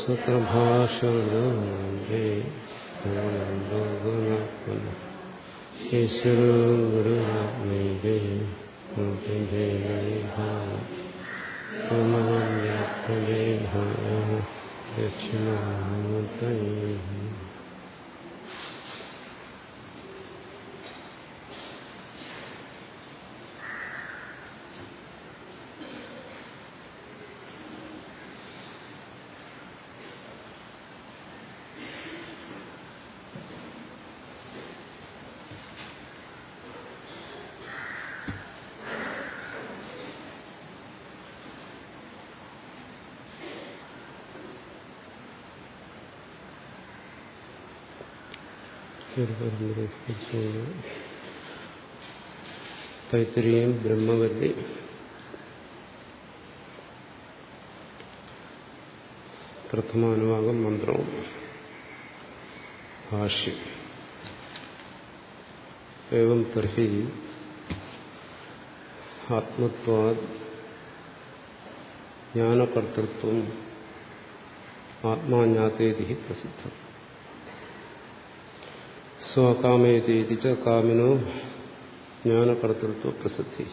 സൂത്രഭാഷേ ഈശ്വര ഗുരുവാത്മീകേ ദക്ഷിണാമൂർത്തയേ തൈത്തിരിയും ബ്രഹ്മവല്ലി. പ്രഥമാനുഭാഗം മന്ത്രവും. ഭാഷ്യം. ഏവം തർഹി ആത്മത്വാദ് ജ്ഞാനകർത്തൃത്വം ആത്മാജ്ഞാതേതി പ്രസിദ്ധം. സ്വകാമേതി ച കാമിനോ ജ്ഞാനകർത്തൃത്വ പ്രസിദ്ധി.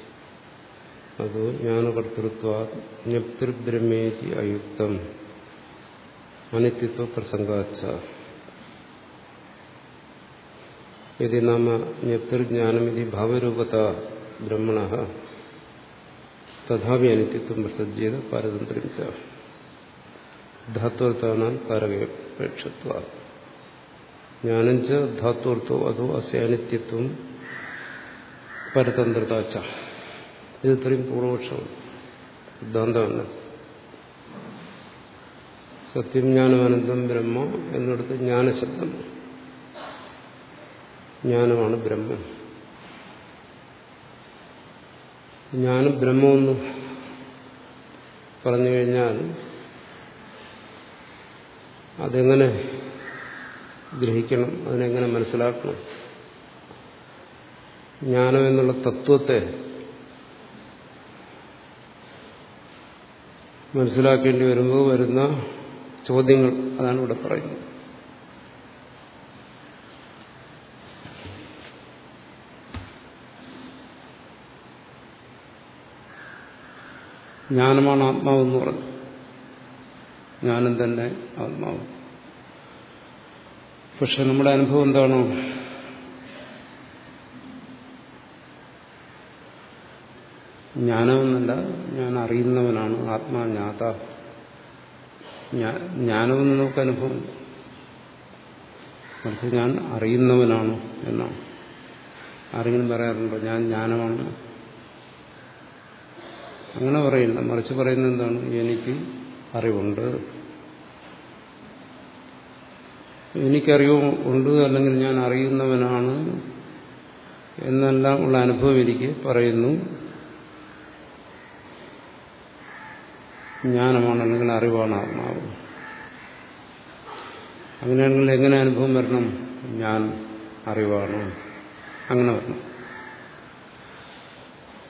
അത് ജ്ഞാനകർത്തൃത്വ ജ്ഞപ്തിർബ്രഹ്മേതി അയുക്തം. അനിത്യത്വ പ്രസംഗാച്ച. യതി നാമ ജ്ഞപ്തിർജ്ഞാനമിതി ഭാവരൂപത ബ്രഹ്മണ. തഥാപി അനിത്യത്വം പ്രസജ്ജീത പാരതന്ത്ര്യം ച. ധാത്വർത്ഥാനാൽ കാരകേക്ഷത്വ ജ്ഞാനം ച ധാത്വർത്ഥോ അതോ അസ്യാനിത്യത്വം പരതന്ത്രതാച്ച ഇത് ഇത്രയും പൂർവപക്ഷമാണ്। സിദ്ധാന്തമല്ല സത്യം ജ്ഞാനമാനന്ദം ബ്രഹ്മ എന്നിടത്ത് ജ്ഞാനശബ്ദം। ജ്ഞാനമാണ് ബ്രഹ്മം। ജ്ഞാനം ബ്രഹ്മമെന്ന് പറഞ്ഞു കഴിഞ്ഞാൽ അതെങ്ങനെ ഗ്രഹിക്കണം അതിനെങ്ങനെ മനസ്സിലാക്കണം. ജ്ഞാനം എന്നുള്ള തത്വത്തെ മനസ്സിലാക്കേണ്ടി വരുമ്പോൾ വരുന്ന ചോദ്യങ്ങൾ അതാണ് ഇവിടെ പറയുന്നത്. ജ്ഞാനമാണ് ആത്മാവെന്ന് പറഞ്ഞു. ജ്ഞാനം തന്നെ ആത്മാവ്. പക്ഷെ നമ്മുടെ അനുഭവം എന്താണോ? ജ്ഞാനമെന്നല്ല ഞാൻ അറിയുന്നവനാണ് ആത്മാജ്ഞാത ജ്ഞാനമെന്ന് നമുക്ക് അനുഭവം മറിച്ച് ഞാൻ അറിയുന്നവനാണ് എന്നാണ്. ആരെങ്കിലും പറയാറുണ്ടോ ഞാൻ ജ്ഞാനമാണ് അങ്ങനെ പറയില്ല മറിച്ച് പറയുന്നത് എന്താണ്? എനിക്ക് അറിവുണ്ട്. എനിക്കറിവ് ഉണ്ട് അല്ലെങ്കിൽ ഞാൻ അറിയുന്നവനാണ് എന്നെല്ലാം ഉള്ള അനുഭവം എനിക്ക് പറയുന്നു. ജ്ഞാനമാണ് അല്ലെങ്കിൽ അറിവാണ് ആത്മാവ്. അങ്ങനെയാണെങ്കിൽ എങ്ങനെ അനുഭവം വരണം? ഞാൻ അറിവാണ്. അങ്ങനെ വരണം.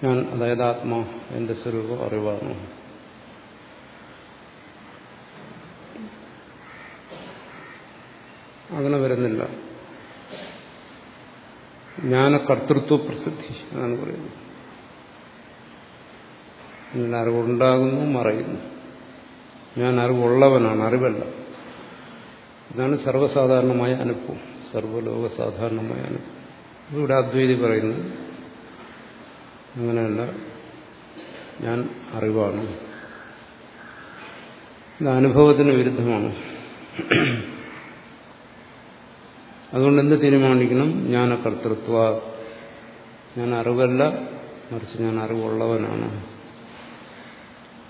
ഞാൻ അതായത് ആത്മാ എന്റെ സ്വരൂപം അറിവാണ്. അങ്ങനെ വരുന്നില്ല. ജ്ഞാനകർത്തൃത്വ പ്രസിദ്ധി എന്നാണ് പറയുന്നത്. അറിവുണ്ടാകുന്നു മറയുന്നു. ഞാൻ അറിവുള്ളവനാണ് അറിവല്ല. ഇതാണ് സർവസാധാരണമായ അനുഭവം സർവലോക സാധാരണമായ അനുഭവം. ഇവിടെ അദ്വൈതി പറയുന്നു അങ്ങനെയല്ല ഞാൻ അറിവാണ്. ഇത് അനുഭവത്തിന് വിരുദ്ധമാണ്. അതുകൊണ്ട് എന്ത് തീരുമാനിക്കണം? ഞാൻ ജ്ഞാനകർത്തൃത്വ ഞാൻ അറിവല്ല മറിച്ച് ഞാൻ അറിവുള്ളവനാണ്.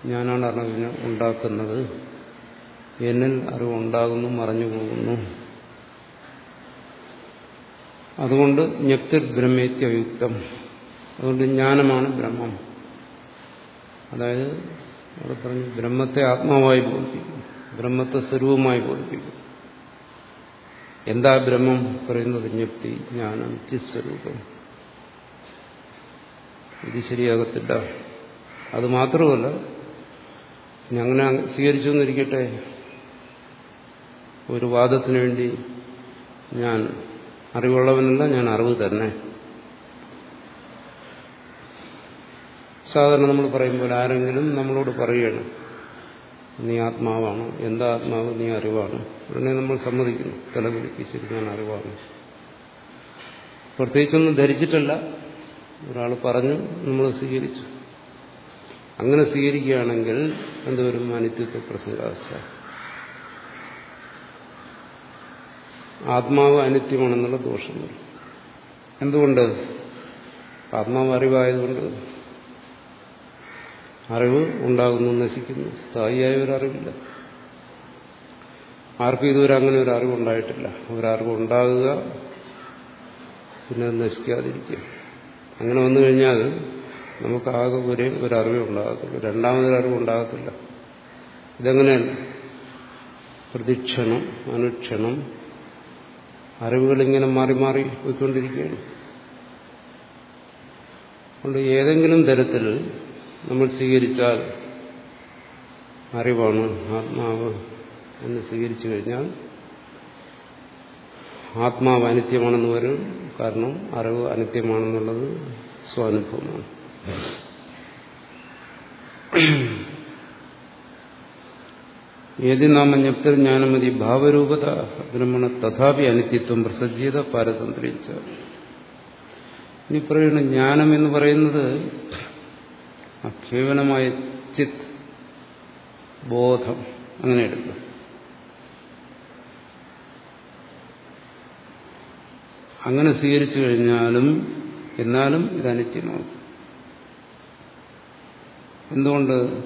ഞാനാണ് അറിവിനെ ഉണ്ടാക്കുന്നത്. എന്നിൽ അറിവുണ്ടാകുന്നു മറഞ്ഞു പോകുന്നു അതുകൊണ്ട് ജ്ഞപ്തിർ ബ്രഹ്മേത്യയുക്തം അതുകൊണ്ട് ജ്ഞാനമാണ് ബ്രഹ്മം. അതായത് അവിടെ പറഞ്ഞു ബ്രഹ്മത്തെ ആത്മാവായി ബോധിപ്പിക്കും. ബ്രഹ്മത്തെ സ്വരൂപമായി ബോധിപ്പിക്കും. എന്താ ബ്രഹ്മം പറയുന്നത് ജ്ഞപ്തി ജ്ഞാനം ചിസ്വരൂപം. ഇത് ശരിയാകത്തില്ല. അത് മാത്രമല്ല അങ്ങനെ സ്വീകരിച്ചു എന്നിരിക്കട്ടെ ഒരു വാദത്തിന് വേണ്ടി ഞാൻ അറിവുള്ളവനല്ല ഞാൻ അറിവ് തന്നെ. സാധാരണ നമ്മൾ പറയുമ്പോൾ ആരെങ്കിലും നമ്മളോട് പറയുകയാണ് നീ ആത്മാവാണ്. എന്താ ആത്മാവ്? നീ അറിവാണ്. ഉടനെ നമ്മൾ സമ്മതിക്കുന്നു. തല ശരി ഞാൻ അറിവാണ്. പ്രത്യേകിച്ചൊന്നും ധരിച്ചിട്ടല്ല. ഒരാൾ പറഞ്ഞു നമ്മൾ സ്വീകരിച്ചു. അങ്ങനെ സ്വീകരിക്കുകയാണെങ്കിൽ എന്തുവരും അനിത്യത്വ പ്രസംഗാവസ്ഥ ആത്മാവ് അനിത്യമാണെന്നുള്ള ദോഷം എന്തുകൊണ്ട്? ആത്മാവ് അറിവായതുകൊണ്ട് അറിവ് ഉണ്ടാകുന്നു നശിക്കുന്നു. സ്ഥായിയായ ഒരു അറിവില്ല. ആർക്കും ഇതുവരെ അങ്ങനെ ഒരു അറിവ് അറിവുണ്ടായിട്ടില്ല ഒരറിവ് ഉണ്ടാകുക പിന്നെ നശിക്കാതിരിക്കുക. അങ്ങനെ വന്നു കഴിഞ്ഞാൽ നമുക്കാകെ ഒരേ ഒരു അറിവ് ഉണ്ടാകത്തുള്ളൂ. രണ്ടാമതൊരു അറിവ് ഉണ്ടാകത്തില്ല. ഇതെങ്ങനെയാണ്? പ്രതിക്ഷണം അനുക്ഷണം അറിവുകളിങ്ങനെ മാറി മാറി പോയിക്കൊണ്ടിരിക്കുകയാണ്. അതുകൊണ്ട് ഏതെങ്കിലും തരത്തിൽ നമ്മൾ സ്വീകരിച്ചാൽ അറിവാണ് ആത്മാവ് എന്ന് സ്വീകരിച്ചു കഴിഞ്ഞാൽ ആത്മാവ് അനിത്യമാണെന്ന് വരും. കാരണം അറിവ് അനിത്യമാണെന്നുള്ളത് സ്വാനുഭവമാണ്. ഏതി നാമ ജ്ഞപ്തിർ ജ്ഞാനമതി ഭാവരൂപത ബ്രഹ്മണ തഥാപി അനിത്യത്വം പ്രസജ്ജീത പാരതന്ത്രിച്ച. ഇനി പറയുന്ന ജ്ഞാനം എന്ന് പറയുന്നത് കേവലമായ ചിത് ബോധം അങ്ങനെ എടുക്കുക. അങ്ങനെ സ്വീകരിച്ചു കഴിഞ്ഞാലും എന്നാലും ഇത് അനിത്യമാകും. എന്തുകൊണ്ട്?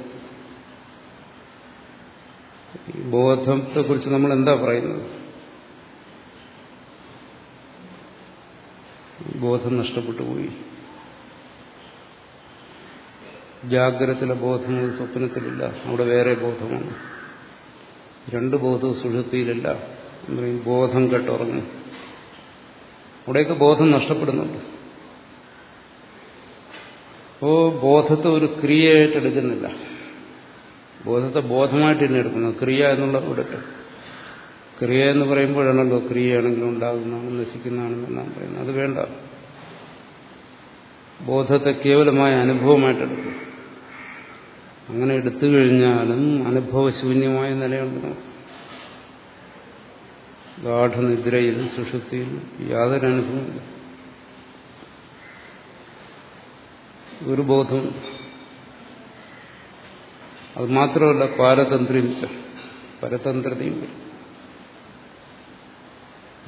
ബോധത്തെക്കുറിച്ച് നമ്മൾ എന്താ പറയുന്നത്? ബോധം നഷ്ടപ്പെട്ടു പോയി. ജാഗ്രതത്തിലെ ബോധങ്ങൾ സ്വപ്നത്തിലില്ല. അവിടെ വേറെ ബോധമാണ്. രണ്ട് ബോധവും സുഷുപ്തിയിലില്ല. പറയും ബോധം കെട്ടുറങ്ങും. അവിടെയൊക്കെ ബോധം നഷ്ടപ്പെടുന്നുണ്ട്. അപ്പോ ബോധത്തെ ഒരു ക്രിയയായിട്ട് എടുക്കുന്നില്ല. ബോധത്തെ ബോധമായിട്ട് തന്നെ എടുക്കുന്നത് ക്രിയ എന്നുള്ള ഇവിടത്തെ ക്രിയ എന്ന് പറയുമ്പോഴാണല്ലോ ക്രിയയാണെങ്കിലും ഉണ്ടാകുന്നതാണ് നശിക്കുന്നതാണെന്നെല്ലാം പറയുന്നത്. അത് വേണ്ട. ബോധത്തെ കേവലമായ അനുഭവമായിട്ടെടുക്കും അങ്ങനെ എടുത്തു കഴിഞ്ഞാലും അനുഭവശൂന്യമായ നിലയുണ്ട് ഗാഠനിദ്രയിൽ സുഷുപ്തിയിൽ യാതൊരു അനുഭവമില്ല ഒരു ബോധം അത് മാത്രമല്ല പാരതന്ത്രയും പരതന്ത്രതയും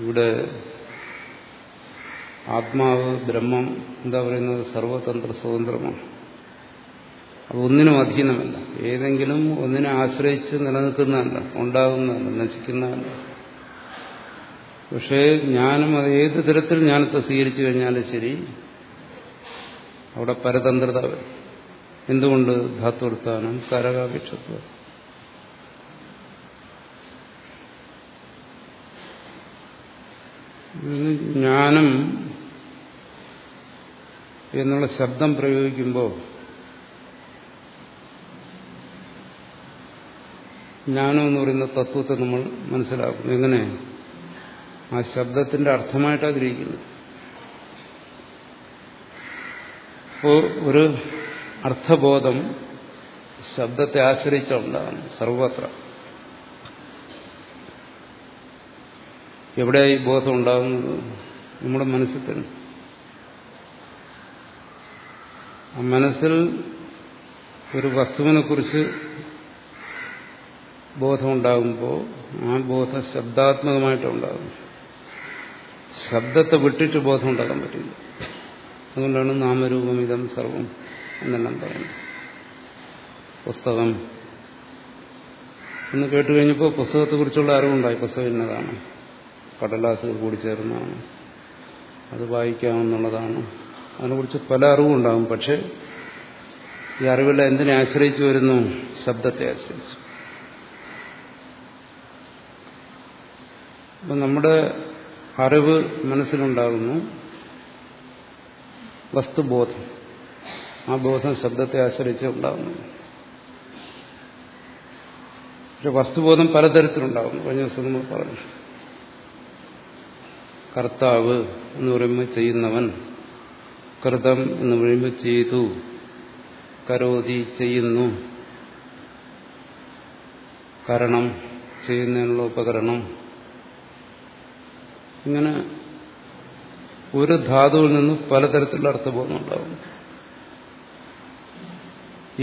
ഇവിടെ ആത്മാവ് ബ്രഹ്മം എന്താ പറയുന്നത് സർവതന്ത്ര സ്വതന്ത്രമാണ്. അത് ഒന്നിനും അധീനമല്ല. ഏതെങ്കിലും ഒന്നിനെ ആശ്രയിച്ച് നിലനിൽക്കുന്നതല്ല ഉണ്ടാകുന്നതല്ല നശിക്കുന്നതല്ല. പക്ഷേ ജ്ഞാനം അത് ഏത് തരത്തിൽ ജ്ഞാനത്തെ സ്വീകരിച്ചു കഴിഞ്ഞാലും ശരി അവിടെ പരതന്ത്രത വരും. എന്തുകൊണ്ട്? ധാത്വർത്ഥാനം കരകാപേക്ഷത്വം. ജ്ഞാനം എന്നുള്ള ശബ്ദം പ്രയോഗിക്കുമ്പോൾ ജ്ഞാനം എന്ന് പറയുന്ന തത്വത്തെ നമ്മൾ മനസ്സിലാക്കുന്നു. എങ്ങനെ? ആ ശബ്ദത്തിന്റെ അർത്ഥമായിട്ടാണ് ഗ്രഹിക്കുന്നത്. അപ്പോൾ ഒരു അർത്ഥബോധം ശബ്ദത്തെ ആശ്രയിച്ചുണ്ടാകുന്നു സർവത്ര. എവിടെ ഈ ബോധം ഉണ്ടാകുന്നത്? നമ്മുടെ മനസ്സിൽ തന്നെ. മനസ്സിൽ ഒരു വസ്തുവിനെ കുറിച്ച് ബോധമുണ്ടാകുമ്പോൾ ആ ബോധം ശബ്ദാത്മകമായിട്ടുണ്ടാകും. ശബ്ദത്തെ വിട്ടിട്ട് ബോധം ഉണ്ടാക്കാൻ പറ്റില്ല. അതുകൊണ്ടാണ് നാമരൂപമിതം സർവം എന്നെല്ലാം പറയുന്നത്. പുസ്തകം. എന്ന് കേട്ട് കഴിഞ്ഞപ്പോൾ പുസ്തകത്തെക്കുറിച്ചുള്ള അറിവുണ്ടായി. പുസ്തകം ഇന്നതാണ്. കടലാസുകൾ കൂടി ചേർന്നതാണ്. അത് വായിക്കാമെന്നുള്ളതാണ്. അതിനെക്കുറിച്ച് പല അറിവുണ്ടാകും. പക്ഷെ ഈ അറിവെല്ലാം എന്തിനെ ആശ്രയിച്ചു വരുന്നു? ശബ്ദത്തെ ആശ്രയിച്ചു. അപ്പം നമ്മുടെ അറിവ് മനസ്സിലുണ്ടാകുന്നു. വസ്തുബോധം. ആ ബോധം ശബ്ദത്തെ ആശ്രയിച്ച് ഉണ്ടാകുന്നു. പക്ഷെ വസ്തുബോധം പലതരത്തിലുണ്ടാകുന്നു. കഴിഞ്ഞ ദിവസം നമ്മൾ പറഞ്ഞു. കർത്താവ് എന്ന് പറയുമ്പോൾ ചെയ്യുന്നവൻ കൃതം എന്ന് പറയുമ്പോൾ ചെയ്തു കരോതി ചെയ്യുന്നു. കരണം ചെയ്യുന്നതിനുള്ള ഉപകരണം ഇങ്ങനെ ഒരു ധാതുവിൽ നിന്ന് പലതരത്തിലുള്ള അർത്ഥബോധം ഉണ്ടാകും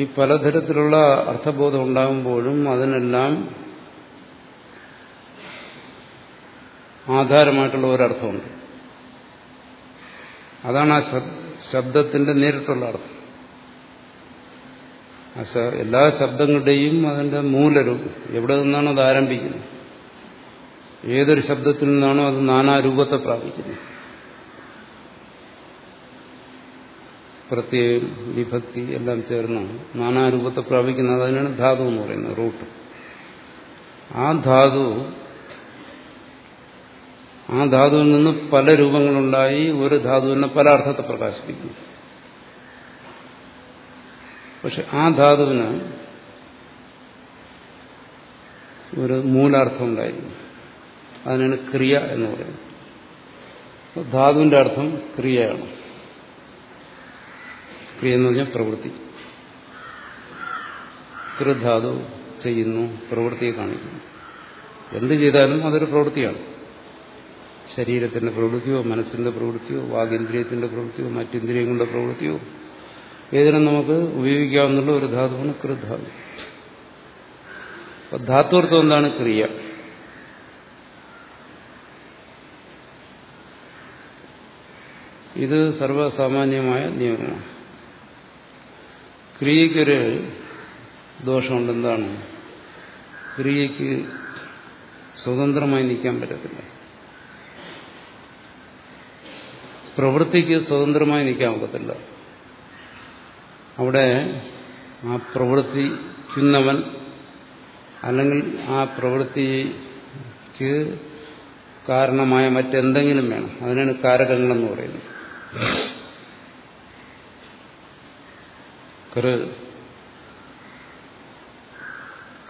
ഈ പലതരത്തിലുള്ള അർത്ഥബോധം ഉണ്ടാകുമ്പോഴും അതിനെല്ലാം ആധാരമായിട്ടുള്ള ഒരർത്ഥമുണ്ട്. അതാണ് ആ ശബ്ദത്തിന്റെ നേരിട്ടുള്ള അർത്ഥം. എല്ലാ ശബ്ദങ്ങളുടെയും അതിന്റെ മൂലരൂപം എവിടെ നിന്നാണ് അത് ആരംഭിക്കുന്നത്? ഏതൊരു ശബ്ദത്തിൽ നിന്നാണോ അത് നാനാരൂപത്തെ പ്രാപിക്കുന്നത് പ്രത്യേകം വിഭക്തി എല്ലാം ചേർന്ന് നാനാരൂപത്തെ പ്രാപിക്കുന്നത്. അതിനാണ് ധാതു എന്ന് പറയുന്നത് റൂട്ട്. ആ ധാതു ആ ധാതുവിൽ നിന്ന് പല രൂപങ്ങളുണ്ടായി ഒരു ധാതുവിനെ പല അർത്ഥത്തെ പ്രകാശിപ്പിക്കുന്നു. പക്ഷെ ആ ധാതുവിന് ഒരു മൂലാർത്ഥം ഉണ്ടായിരുന്നു അതിനാണ് ക്രിയ എന്ന് പറയുന്നത്. ധാതുവിന്റെ അർത്ഥം ക്രിയയാണ്. ക്രിയ എന്ന് പറഞ്ഞാൽ പ്രവൃത്തി. കൃധാതു ചെയ്യുന്നു പ്രവൃത്തിയെ കാണിക്കുന്നു. എന്ത് ചെയ്താലും അതൊരു പ്രവൃത്തിയാണ്. ശരീരത്തിന്റെ പ്രവൃത്തിയോ മനസ്സിന്റെ പ്രവൃത്തിയോ വാഗേന്ദ്രിയത്തിന്റെ പ്രവൃത്തിയോ മറ്റിന്ദ്രിയങ്ങളുടെ പ്രവൃത്തിയോ ഏതിനും നമുക്ക് ഉപയോഗിക്കാവുന്നുള്ള ഒരു ധാതുവാണ് കൃധാതു. ധാത്വർത്ഥം എന്താണ്? ക്രിയ. ഇത് സർവസാമാന്യമായ നിയമമാണ്. ക്രിയയ്ക്കൊരു ദോഷമുണ്ട് എന്താണ്? ക്രിയയ്ക്ക് സ്വതന്ത്രമായി നിൽക്കാൻ പറ്റത്തില്ല. പ്രവൃത്തിക്ക് സ്വതന്ത്രമായി നിൽക്കാൻ ഒക്കത്തില്ല. അവിടെ ആ പ്രവർത്തിക്കുന്നവൻ അല്ലെങ്കിൽ ആ പ്രവൃത്തിക്ക് കാരണമായ മറ്റെന്തെങ്കിലും വേണം. അതിനാണ് കാരകങ്ങളെന്ന് പറയുന്നത്.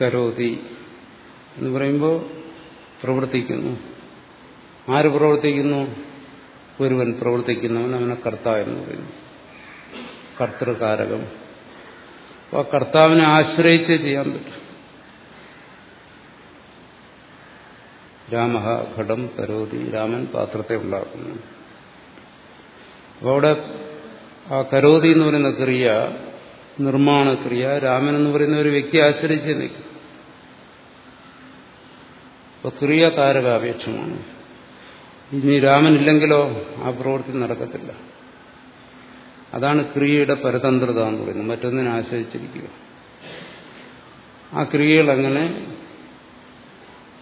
കരോതി എന്ന് പറയുമ്പോൾ പ്രവർത്തിക്കുന്നു. ആര് പ്രവർത്തിക്കുന്നു? ഒരുവൻ പ്രവർത്തിക്കുന്നവൻ അവനെ കർത്താവ് എന്ന് പറയുന്നു. കർത്തൃകാരകം. അപ്പോൾ ആ കർത്താവിനെ ആശ്രയിച്ച് ചെയ്യാൻ പറ്റും. രാമ ഘടം കരോതി രാമൻ പാത്രത്തെ ഉണ്ടാക്കുന്നു. അപ്പോൾ അവിടെ ആ കരോതി എന്ന് പറയുന്ന ക്രിയ നിർമ്മാണ ക്രിയ രാമൻ എന്ന് പറയുന്ന ഒരു വ്യക്തി ആശ്രയിച്ച് നിൽക്കും. അപ്പൊ ക്രിയ താരകാപേക്ഷമാണ് ഇനി രാമനില്ലെങ്കിലോ ആ പ്രവൃത്തി നടക്കത്തില്ല. അതാണ് ക്രിയയുടെ പരതന്ത്രത എന്ന് പറയുന്നത്. മറ്റൊന്നിനെ ആശ്രയിച്ചിരിക്കുക. ആ ക്രിയകൾ അങ്ങനെ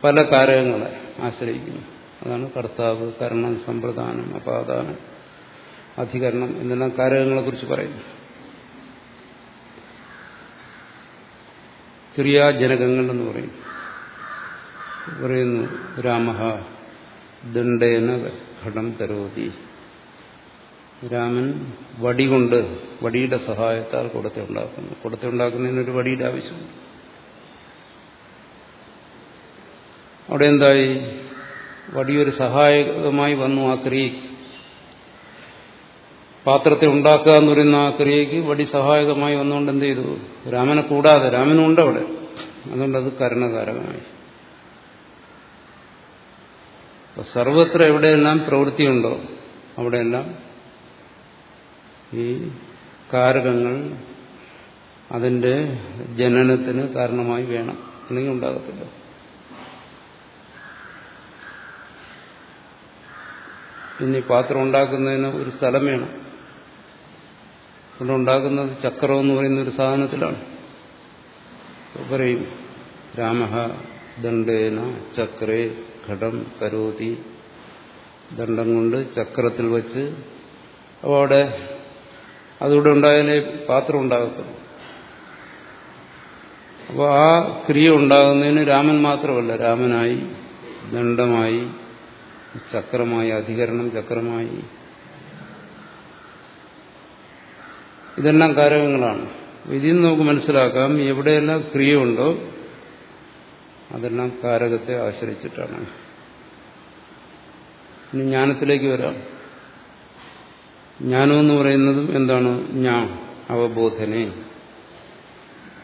പല കാരകങ്ങളെ ആശ്രയിക്കുന്നു. അതാണ് കർത്താവ് കരണം സമ്പ്രദാനം അപാദാനം. അധികരണം എന്നെല്ലാം കാരകങ്ങളെക്കുറിച്ച് പറയുന്നു? ക്രിയാജനകങ്ങൾ എന്ന് പറയും പറയുന്നു രാമ ദണ്ഡേന ഘടം തരോതി. രാമൻ വടി കൊണ്ട് വടിയുടെ സഹായത്താൽ കുടത്തെ ഉണ്ടാക്കുന്നു. കുടത്തെ ഉണ്ടാക്കുന്നതിനൊരു വടിയുടെ ആവശ്യമുണ്ട്. അവിടെ എന്തായി? വടിയൊരു സഹായകമായി വന്നു ആ ക്രിയയ്ക്ക് പാത്രത്തെ ഉണ്ടാക്കുക എന്ന് പറയുന്ന ആ ക്രിയയ്ക്ക് വടി സഹായകമായി വന്നുകൊണ്ട് എന്ത് ചെയ്തു? രാമനെ കൂടാതെ രാമനും ഉണ്ട് അവിടെ. അതുകൊണ്ട് അത് കരണകാരകമായി. സർവത്ര എവിടെയെല്ലാം പ്രവൃത്തിയുണ്ടോ അവിടെയെല്ലാം ഈ കാരകങ്ങൾ അതിന്റെ ജനനത്തിന് കാരണമായി വേണം. അല്ലെങ്കിൽ ഉണ്ടാകത്തില്ല. ഇനി പാത്രം ഉണ്ടാക്കുന്നതിന് ഒരു സ്ഥലം വേണം. ഇവിടെ ചക്രം എന്ന് പറയുന്ന ഒരു സാധനത്തിലാണ്. പറയും രാമ ദണ്ഡേന ചക്രേ ഘടം കരോതി. ദണ്ഡം കൊണ്ട് ചക്രത്തിൽ വച്ച് അപ്പോൾ അവിടെ അതിവിടെ ഉണ്ടായാലേ പാത്രം ഉണ്ടാകത്തുള്ളൂ. അപ്പോൾ ആ ക്രിയ ഉണ്ടാകുന്നതിന് രാമൻ മാത്രമല്ല രാമനായി ദണ്ഡമായി ചക്രമായി അധികരണം ചക്രമായി ഇതെല്ലാം കാരകങ്ങളാണ്. ഇതിൽ നിന്ന് നമുക്ക് മനസ്സിലാക്കാം. എവിടെയെല്ലാം ക്രിയയുണ്ടോ അതെല്ലാം കാരകത്തെ ആശ്രയിച്ചിട്ടാണ്. ഇനി ജ്ഞാനത്തിലേക്ക് വരാം. ജ്ഞാനം എന്ന് പറയുന്നതും എന്താണ്? ഞാൻ അവബോധനെ.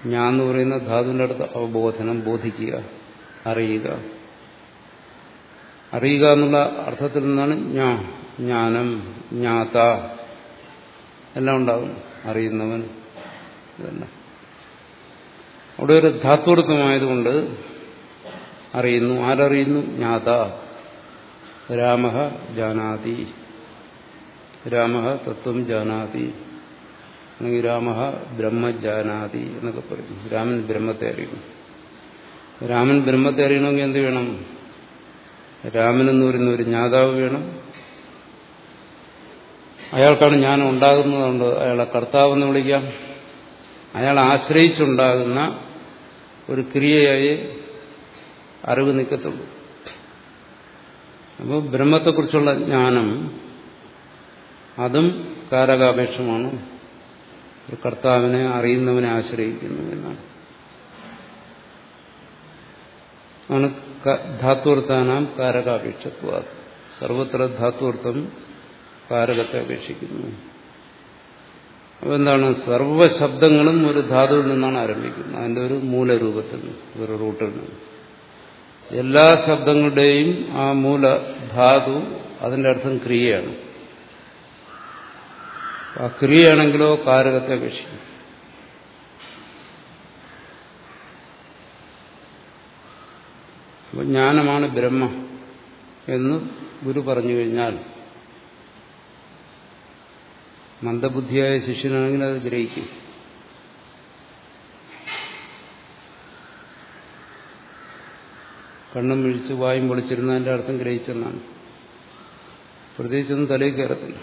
ഞാൻ എന്ന് പറയുന്ന ധാതുവിന്റെ അടുത്ത് അവബോധനം ബോധിക്കുക അറിയുക. അറിയുക എന്നുള്ള അർത്ഥത്തിൽ നിന്നാണ് ഞാൻ ജ്ഞാനം ജ്ഞാത. എല്ലാം ഉണ്ടാകും. അറിയുന്നവൻ ഇതെല്ലാം. അവിടെ ഒരു ധാത്വർത്ഥമായതുകൊണ്ട് അറിയുന്നു. ആരറിയുന്നു? ജ്ഞാത. രാമ ജാനാതി. രാമ തത്വം ജാനാതി. അല്ലെങ്കിൽ രാമ ബ്രഹ്മജാനാതി എന്നൊക്കെ പറയും. രാമൻ ബ്രഹ്മത്തെ അറിയുന്നു. രാമൻ ബ്രഹ്മത്തെ അറിയണമെങ്കിൽ എന്ത് വേണം? രാമൻ എന്ന് പറയുന്ന ഒരു ജ്ഞാതാവ് വേണം. അയാൾക്കാണ് ജ്ഞാനം ഉണ്ടാകുന്നതുകൊണ്ട് അയാളെ കർത്താവെന്ന് വിളിക്കാം. അയാൾ ആശ്രയിച്ചുണ്ടാകുന്ന ഒരു ക്രിയയായി അറിവ് നിൽക്കത്തുള്ളൂ. അപ്പോൾ ബ്രഹ്മത്തെക്കുറിച്ചുള്ള ജ്ഞാനം അതും കാരകാപേക്ഷമാണ്. ഒരു കർത്താവിനെ അറിയുന്നവനെ ആശ്രയിക്കുന്നു എന്നാണ്. ആണ് കാരകാപേക്ഷത്വ. സർവത്ര ധാത്വർത്ഥം കാരകത്തെ അപേക്ഷിക്കുന്നു. അപ്പോൾ സർവശബ്ദങ്ങളും ഒരു ധാതുവിൽ നിന്നാണ് ആരംഭിക്കുന്നത്. അതിന്റെ ഒരു മൂലരൂപത്തിൽ ഒരു റൂട്ടിൽ നിന്ന്. എല്ലാ ശബ്ദങ്ങളുടെയും ആ മൂല ധാതു അതിന്റെ അർത്ഥം ക്രിയയാണ്. ആ ക്രിയയാണെങ്കിലോ കാരകത്തെ അപേക്ഷിക്കും അപ്പോൾ ജ്ഞാനമാണ് ബ്രഹ്മ എന്ന് ഗുരു പറഞ്ഞു കഴിഞ്ഞാൽ മന്ദബുദ്ധിയായ ശിഷ്യനാണെങ്കിൽ അത് ഗ്രഹിക്കും. കണ്ണും മിഴിച്ച് വായും പൊളിച്ചിരുന്നതിന്റെ അർത്ഥം ഗ്രഹിച്ചെന്നാണ്. പ്രത്യേകിച്ചൊന്നും തലയിൽ കയറത്തില്ല.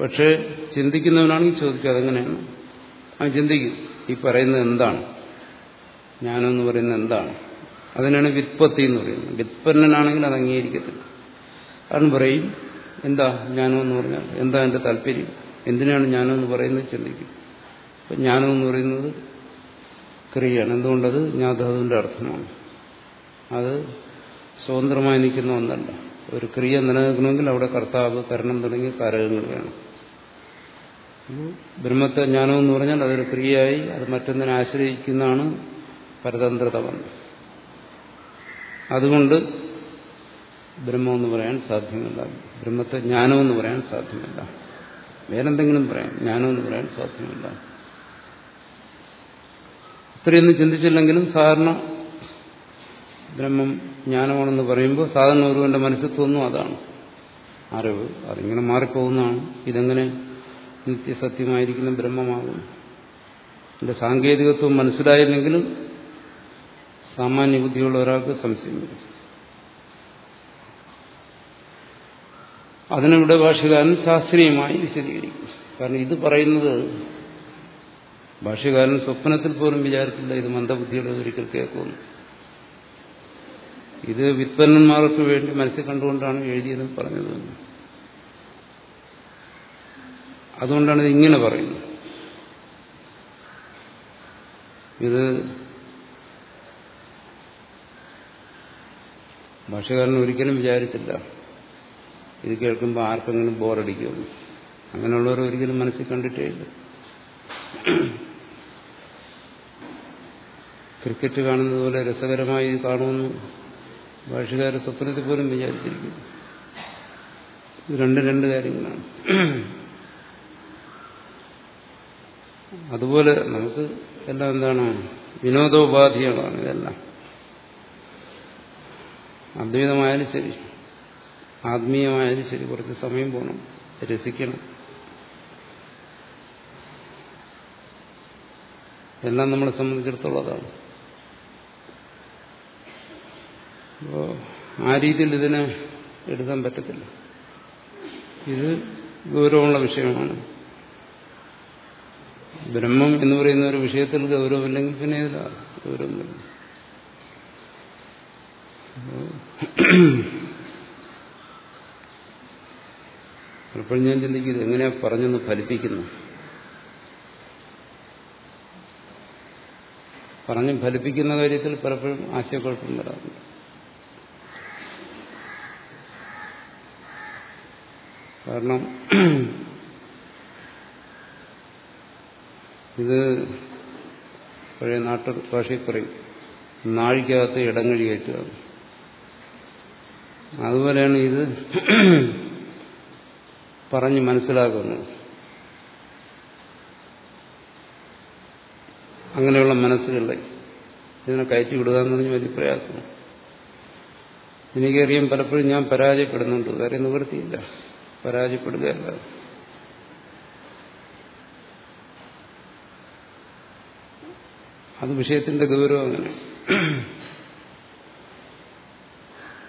പക്ഷേ ചിന്തിക്കുന്നവനാണെങ്കിൽ ചോദിക്കുക അതെങ്ങനെയാണ്? ആ ചിന്തിക്കും ഈ പറയുന്നത് എന്താണ്? ഞാനെന്ന് പറയുന്നത് എന്താണ്? അതിനാണ് വിത്പത്തി എന്ന് പറയുന്നത്. വിത്പന്നനാണെങ്കിൽ അത് അംഗീകരിക്കത്തില്ല. കാരണം പറയും എന്താ ജ്ഞാനമെന്ന് പറഞ്ഞാൽ എന്താ എന്റെ താല്പര്യം? എന്തിനാണ് ജ്ഞാനമെന്ന് പറയുന്നത്? ചിന്തിക്കും. അപ്പം ജ്ഞാനമെന്ന് പറയുന്നത് ക്രിയയാണ് എന്തുകൊണ്ടത്? ജ്ഞാതാവിന്റെ അർത്ഥമാണ്. അത് സ്വതന്ത്രമായി നിൽക്കുന്ന ഒന്നല്ല. ഒരു ക്രിയ നിലനിൽക്കണമെങ്കിൽ അവിടെ കർത്താവ് കരണം തുടങ്ങിയ കാരകങ്ങൾ വേണം. ബ്രഹ്മത്തെ ജ്ഞാനമെന്ന് പറഞ്ഞാൽ അതൊരു ക്രിയയായി അത് മറ്റൊന്നിനെ ആശ്രയിക്കുന്നതാണ് പരതന്ത്രത വന്നത്. അതുകൊണ്ട് ബ്രഹ്മമെന്ന് പറയാൻ സാധ്യമല്ല. ബ്രഹ്മത്തെ ജ്ഞാനമെന്ന് പറയാൻ സാധ്യമല്ല. വേറെന്തെങ്കിലും പറയാം ജ്ഞാനമെന്ന് പറയാൻ സാധ്യമല്ല. ഇത്രയൊന്നും ചിന്തിച്ചില്ലെങ്കിലും സാധാരണ ബ്രഹ്മം ജ്ഞാനമാണെന്ന് പറയുമ്പോൾ സാധാരണ ഒരുവന്റെ മനസ്സിൽ തോന്നും അതാണ്. അറിവ് അതിങ്ങനെ മാറിപ്പോകുന്നതാണ്. ഇതെങ്ങനെ നിത്യസത്യമായിരിക്കുന്ന ബ്രഹ്മമാകും? എന്റെ സാങ്കേതികത്വം മനസ്സിലായില്ലെങ്കിലും സാമാന്യ ബുദ്ധിയുള്ള ഒരാൾക്ക് സംശയം വരും. അതിനിവിടെ ഭാഷകാരൻ ശാസ്ത്രീയമായി വിശദീകരിക്കും. കാരണം ഇത് പറയുന്നത് ഭാഷകാരൻ സ്വപ്നത്തിൽ പോലും വിചാരിച്ചില്ല ഇത് മന്ദബുദ്ധിയുടെ ഒരിക്കൽ കേൾക്കുന്നു ഇത് വിത്പന്നന്മാർക്ക് വേണ്ടി മനസ്സിൽ കണ്ടുകൊണ്ടാണ് എഴുതിയതെന്ന് പറഞ്ഞത്. അതുകൊണ്ടാണ് ഇത് ഇങ്ങനെ പറയുന്നത്. ഇത് ഭാഷകാരൻ ഒരിക്കലും വിചാരിച്ചില്ല. ഇത് കേൾക്കുമ്പോൾ ആർക്കെങ്കിലും ബോറടിക്കുമെന്ന് അങ്ങനെയുള്ളവർ ഒരിക്കലും മനസ്സിൽ കണ്ടിട്ടേ ഇല്ല. ക്രിക്കറ്റ് കാണുന്നത് പോലെ രസകരമായി കാണുമെന്ന് ഭാഷകാര സ്വപ്നത്തിൽ പോലും വിചാരിച്ചിരിക്കുന്നു. രണ്ട് രണ്ട് കാര്യങ്ങളാണ്. അതുപോലെ നമുക്ക് എല്ലാം എന്താണ്? വിനോദോപാധികളാണ് ഇതെല്ലാം. അദ്വൈതമായാലും ശരി. ആത്മീയമായാലും ശരി കുറച്ച് സമയം പോകണം രസിക്കണം. എല്ലാം നമ്മളെ സംബന്ധിച്ചിടത്തോളം അതാണ്. അപ്പോ ആ രീതിയിൽ ഇതിനെ എടുക്കാൻ പറ്റത്തില്ല. ഇത് ഗൗരവമുള്ള വിഷയമാണ്. ബ്രഹ്മം എന്ന് പറയുന്ന ഒരു വിഷയത്തിൽ ഗൗരവമില്ലെങ്കിൽ പിന്നെ ഇതില ഗൗരവം പലപ്പോഴും ഞാൻ ചിന്തിക്കും ഇതെങ്ങനെയാ പറഞ്ഞൊന്ന് ഫലിപ്പിക്കുന്നു? പറഞ്ഞ് ഫലിപ്പിക്കുന്ന കാര്യത്തിൽ പലപ്പോഴും ആശയക്കുഴപ്പം വരാറുണ്ട്. കാരണം ഇത് പഴയ നാട്ടു ഭാഷയിൽ പറയും നാഴിക്കകത്ത് ഇടങ്ങഴി കയറ്റുക അതുപോലെയാണ് ഇത് പറഞ്ഞ് മനസ്സിലാക്കുന്നു. അങ്ങനെയുള്ള മനസ്സുകളെ ഇതിനെ കയറ്റി വിടുക എന്ന് പറഞ്ഞ് വലിയ പ്രയാസമാണ്. എനിക്കറിയാം പലപ്പോഴും ഞാൻ പരാജയപ്പെടുന്നുണ്ട്. വേറെ നിവൃത്തിയില്ല. പരാജയപ്പെടുകയല്ല. അത് വിഷയത്തിന്റെ ഗൗരവം അങ്ങനെ.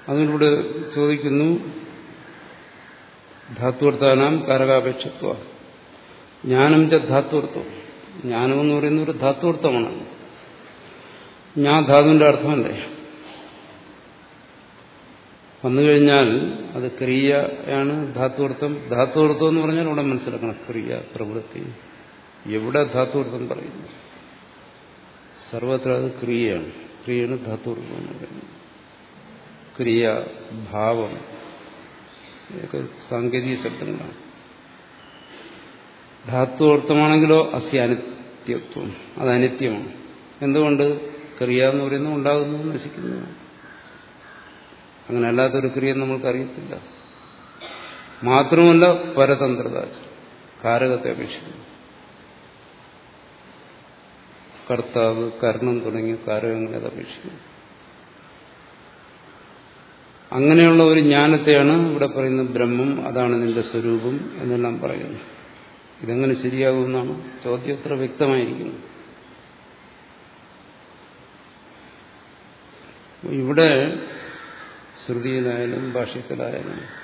അതിനോട് ചോദിക്കുന്നു ധാത്വർത്ഥാനാം കാരകാപേക്ഷത്വ. ജ്ഞാനം ച ധാത്വർത്ഥം ജ്ഞാനം എന്ന് പറയുന്ന ഒരു ധാത്വർത്ഥമാണ് ഞാൻ ധാതുവിന്റെ അർത്ഥമല്ലേ? വന്നു കഴിഞ്ഞാൽ അത് ക്രിയയാണ് ധാത്വർത്ഥം ധാത്വർത്ഥം എന്ന് പറഞ്ഞാൽ ഇവിടെ മനസ്സിലാക്കണം. ക്രിയ പ്രവൃത്തി. എവിടെ ധാത്വർത്ഥം പറയുന്നു? സർവത്ര അത് ക്രിയയാണ്. ക്രിയയാണ് ധാത്വർത്ഥം എന്ന് ക്രിയ ഭാവം. ഇതൊക്കെ സാങ്കേതിക ശബ്ദങ്ങളാണ്. ധാത്വർത്ഥമാണെങ്കിലോ അസി അനിത്യത്വം അത് അനിത്യമാണ് എന്തുകൊണ്ട്? ക്രിയ എന്ന് പറയുന്നത് ഉണ്ടാകുന്നു നശിക്കുന്നു. അങ്ങനെ അല്ലാത്തൊരു ക്രിയ നമ്മൾക്കറിയത്തില്ല മാത്രമല്ല പരതന്ത്രദാച കാരകത്തെ അപേക്ഷിക്കുന്നു. കർത്താവ് കർണം തുടങ്ങിയ കാരകങ്ങളെ അത് അപേക്ഷിക്കുന്നു. അങ്ങനെയുള്ള ഒരു ജ്ഞാനത്തെയാണ് ഇവിടെ പറയുന്നത് ബ്രഹ്മം അതാണ് നിന്റെ സ്വരൂപം എന്നെല്ലാം പറയുന്നു. ഇതെങ്ങനെ ശരിയാകുമെന്നാണ് ചോദ്യം എത്ര വ്യക്തമായിരിക്കുന്നു. ഇവിടെ ശ്രുതിയിലായാലും ഭാഷ്യത്തിലായാലും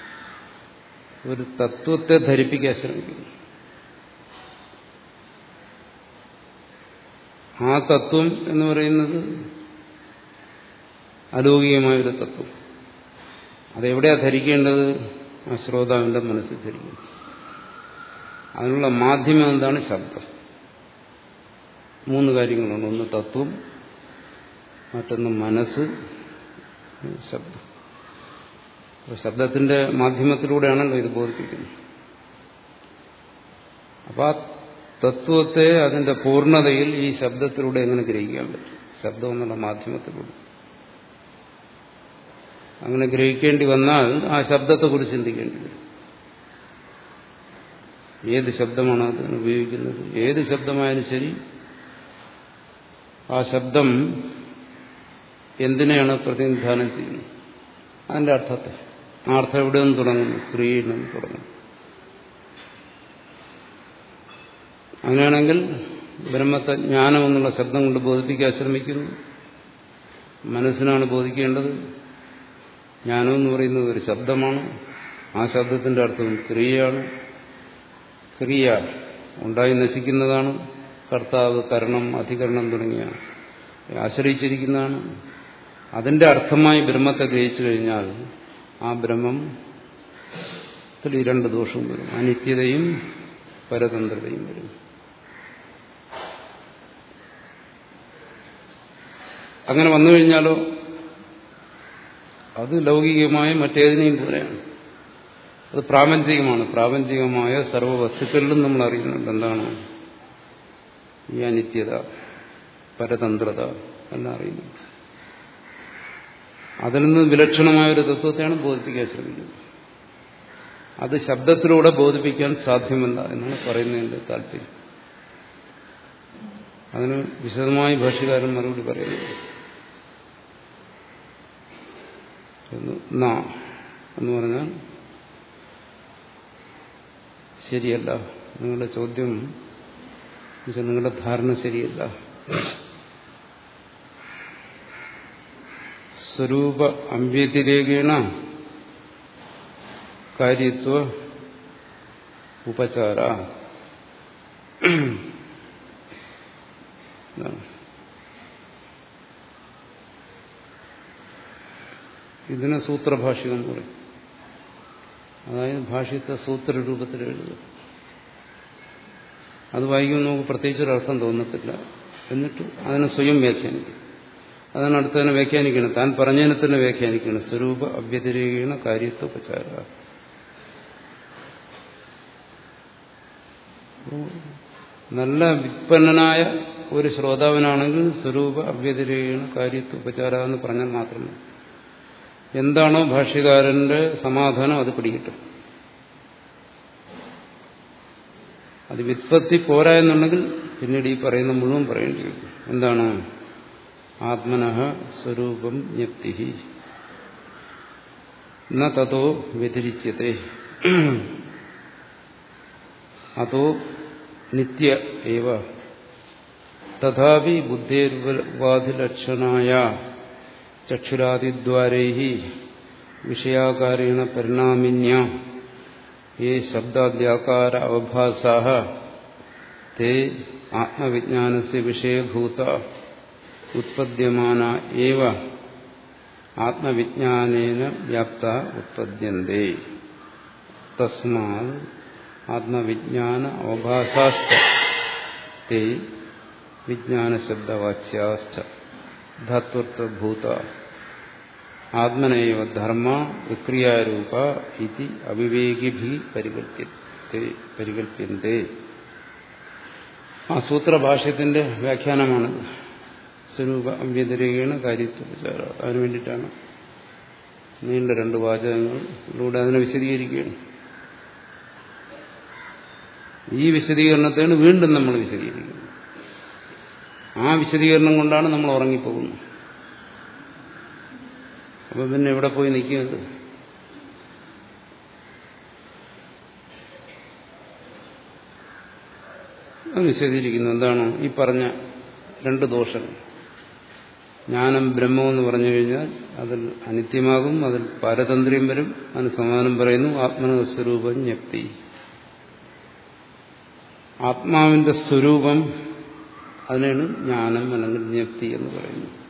ഒരു തത്വത്തെ ധരിപ്പിക്കാൻ ശ്രമിക്കുന്നു. ആ തത്വം എന്ന് പറയുന്നത് അലൗകികമായൊരു തത്വം. അതെവിടെയാ ധരിക്കേണ്ടത്? ആ ശ്രോതാവിന്റെ മനസ്സിൽ ധരിക്കുന്നു. അതിനുള്ള മാധ്യമം എന്താണ്? ശബ്ദം. മൂന്ന് കാര്യങ്ങളുണ്ട്. ഒന്ന് തത്വം മറ്റൊന്ന് മനസ്സ് ശബ്ദം. ശബ്ദത്തിന്റെ മാധ്യമത്തിലൂടെയാണല്ലോ ഇത് ബോധിപ്പിക്കുന്നത്. അപ്പൊ ആ തത്വത്തെ അതിന്റെ പൂർണതയിൽ ഈ ശബ്ദത്തിലൂടെ എങ്ങനെ ഗ്രഹിക്കാൻ പറ്റും? ശബ്ദം എന്നുള്ള മാധ്യമത്തിലൂടെ. അങ്ങനെ ഗ്രഹിക്കേണ്ടി വന്നാൽ ആ ശബ്ദത്തെക്കുറിച്ച് ചിന്തിക്കേണ്ടി വരും. ഏത് ശബ്ദമാണ് അതിന് ഉപയോഗിക്കുന്നത്? ഏത് ശബ്ദമായാലും ശരി ആ ശബ്ദം എന്തിനെയാണ് പ്രതിനിധാനം ചെയ്യുന്നത്? അതിന്റെ അർത്ഥത്തെ. ആ അർത്ഥം എവിടെ നിന്ന് തുടങ്ങുന്നു? ക്രിയയിൽ നിന്ന് തുടങ്ങുന്നു. അങ്ങനെയാണെങ്കിൽ ബ്രഹ്മത്തെ ജ്ഞാനം എന്നുള്ള ശബ്ദം കൊണ്ട് ബോധിപ്പിക്കാൻ ശ്രമിക്കുന്നു. മനസ്സിനാണ് ബോധിക്കേണ്ടത്. ജ്ഞാനം എന്ന് പറയുന്നത് ഒരു ശബ്ദമാണ്. ആ ശബ്ദത്തിന്റെ അർത്ഥം ക്രിയയാണ്. ക്രിയ ഉണ്ടായി നശിക്കുന്നതാണ്. കർത്താവ് കരണം അധികരണം തുടങ്ങിയ ആശ്രയിച്ചിരിക്കുന്നതാണ്. അതിന്റെ അർത്ഥമായി ബ്രഹ്മത്തെ ഗ്രഹിച്ചു കഴിഞ്ഞാൽ ആ ബ്രഹ്മം ഈ രണ്ട് ദോഷവും വരും. അനിത്യതയും പരതന്ത്രതയും വരും. അങ്ങനെ വന്നു കഴിഞ്ഞാലോ അത് ലൗകികമായ മറ്റേതിനെയും പോലെയാണ്. അത് പ്രാപഞ്ചികമാണ്. പ്രാപഞ്ചികമായ സർവ വസ്തുക്കളിലും നമ്മൾ അറിയുന്നുണ്ട് എന്താണ്? ഈ അനിത്യത പരതന്ത്രത എല്ലാം അറിയുന്നുണ്ട്. അതിൽ നിന്ന് വിലക്ഷണമായ ഒരു തത്വത്തെയാണ് ബോധിപ്പിക്കാൻ ശ്രമിക്കുന്നത്. അത് ശബ്ദത്തിലൂടെ ബോധിപ്പിക്കാൻ സാധ്യമല്ല എന്നാണ് പറയുന്നതിന്റെ താല്പര്യം. അതിന് വിശദമായി ഭാഷകാരൻ മറുപടി പറയുന്നു. എന്ന് പറഞ്ഞാൽ ശരിയല്ല. നിങ്ങളുടെ ചോദ്യം നിങ്ങളുടെ ധാരണ ശരിയല്ല. സ്വരൂപ അമ്പ്യതിരേഖേണ കാര്യത്വ ഉപചാര. ഇതിനെ സൂത്രഭാഷികം പറയും. അതായത് ഭാഷ്യത്തെ സൂത്രരൂപത്തിൽ എഴുതുക. അത് വായിക്കുമ്പോൾ നമുക്ക് പ്രത്യേകിച്ചൊരർത്ഥം തോന്നത്തില്ല. എന്നിട്ട് അതിനെ സ്വയം വ്യാഖ്യാനിക്കും. അതാണ് അടുത്തതിനെ വ്യാഖ്യാനിക്കണം താൻ പറഞ്ഞതിനെ തന്നെ വ്യാഖ്യാനിക്കണം സ്വരൂപ അവ്യതിരേകീണ കാര്യത്വപചാര. നല്ല വിപ്പന്നനായ ഒരു ശ്രോതാവിനാണെങ്കിൽ സ്വരൂപ അവ്യതിരേകീണ കാര്യത്വപചാര എന്ന് പറഞ്ഞാൽ മാത്രമേ എന്താണോ ഭാഷ്യകാരന്റെ സമാധാനം? അത് പിടികിട്ടും. അത് വിത്പത്തി പോരാ എന്നുണ്ടെങ്കിൽ പിന്നീട് ഈ പറയുന്ന മുഴുവൻ പറയേണ്ടി വരും. എന്താണ്? ആത്മനഹ സ്വരൂപം ജ്ഞപ്തി ന തതോ വ്യതിരിച്ചതേ അതോ നിത്യ ഏവ. തഥാപി ബുദ്ധേർവാധിലക്ഷണായ ചക്ഷുരാദിദ്വാരൈ വിഷയാകാരേണ പരിണാമിന്യ. ഈ ശബ്ദാദ്യാകാര അവഭാസാ തേ ആത്മവിജ്ഞാനസ് വിഷയഭൂത ഉത്പദ്യമാന ഏവ ആത്മവിജ്ഞാനേന വ്യാപ്ത ഉത്പദ്യന്തേ. തസ്മാ ആത്മവിജ്ഞാന അവഭാസാഷ്ട തേ വിജ്ഞാനശബ്ദവാച്യാഷ്ട ധാത്വത്വഭൂത. ആത്മനൈവ ധർമ്മ വിക്രിയാരൂപ ഇതി അവിവേകിഭി പരികല്പ്യന്തേ ആ സൂത്രഭാഷ്യത്തിന്റെ വ്യാഖ്യാനമാണ്. സ്വരൂപ അവ്യതിരേകയാണ് കാര്യത്തിൽ അതിനു വേണ്ടിയിട്ടാണ് നീണ്ട രണ്ട് വാചകങ്ങളിലൂടെ അതിനെ വിശദീകരിക്കുകയാണ്. ഈ വിശദീകരണത്തെയാണ് വീണ്ടും നമ്മൾ വിശദീകരിക്കുന്നത്. ആ വിശദീകരണം കൊണ്ടാണ് നമ്മൾ ഉറങ്ങിപ്പോകുന്നത്. അപ്പൊ പിന്നെ എവിടെ പോയി നിൽക്കുന്നത്? വിശദീകരിക്കുന്നു എന്താണ്? ഈ പറഞ്ഞ രണ്ട് ദോഷങ്ങൾ ജ്ഞാനം ബ്രഹ്മം എന്ന് പറഞ്ഞു കഴിഞ്ഞാൽ അതിൽ അനിത്യമാകും അതിൽ പാരതന്ത്ര്യം വരും അതിന് സമാനം പറയുന്നു ആത്മനസ്വരൂപം ജ്ഞപ്തി. ആത്മാവിന്റെ സ്വരൂപം അതിനാണ് ജ്ഞാനം അല്ലെങ്കിൽ ജ്ഞപ്തി എന്ന് പറയുന്നത്.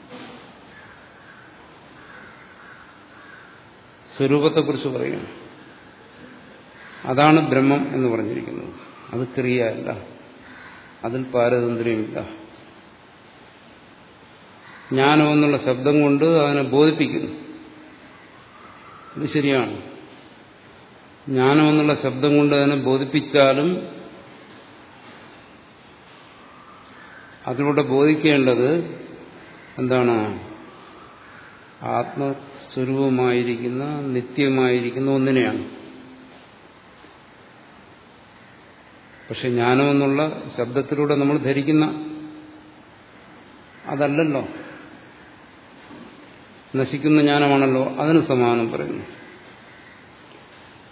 സ്വരൂപത്തെക്കുറിച്ച് പറയും അതാണ് ബ്രഹ്മം എന്ന് പറഞ്ഞിരിക്കുന്നത്. അത് ക്രിയയല്ല. അതിൽ പാരതന്ത്ര്യമില്ല. ജ്ഞാനം എന്നുള്ള ശബ്ദം കൊണ്ട് അതിനെ ബോധിപ്പിക്കുന്നു. ഇത് ശരിയാണ്. ജ്ഞാനം എന്നുള്ള ശബ്ദം കൊണ്ട് അതിനെ ബോധിപ്പിച്ചാലും അതിലൂടെ ബോധിക്കേണ്ടത് എന്താണ്? ആത്മസ്വരൂപമായിരിക്കുന്ന നിത്യമായിരിക്കുന്ന ഒന്നിനെയാണ്. പക്ഷെ ജ്ഞാനമെന്നുള്ള ശബ്ദത്തിലൂടെ നമ്മൾ ധരിക്കുന്ന അതല്ലല്ലോ. നശിക്കുന്ന ജ്ഞാനമാണല്ലോ അതിന് സമാനം പറയുന്നു.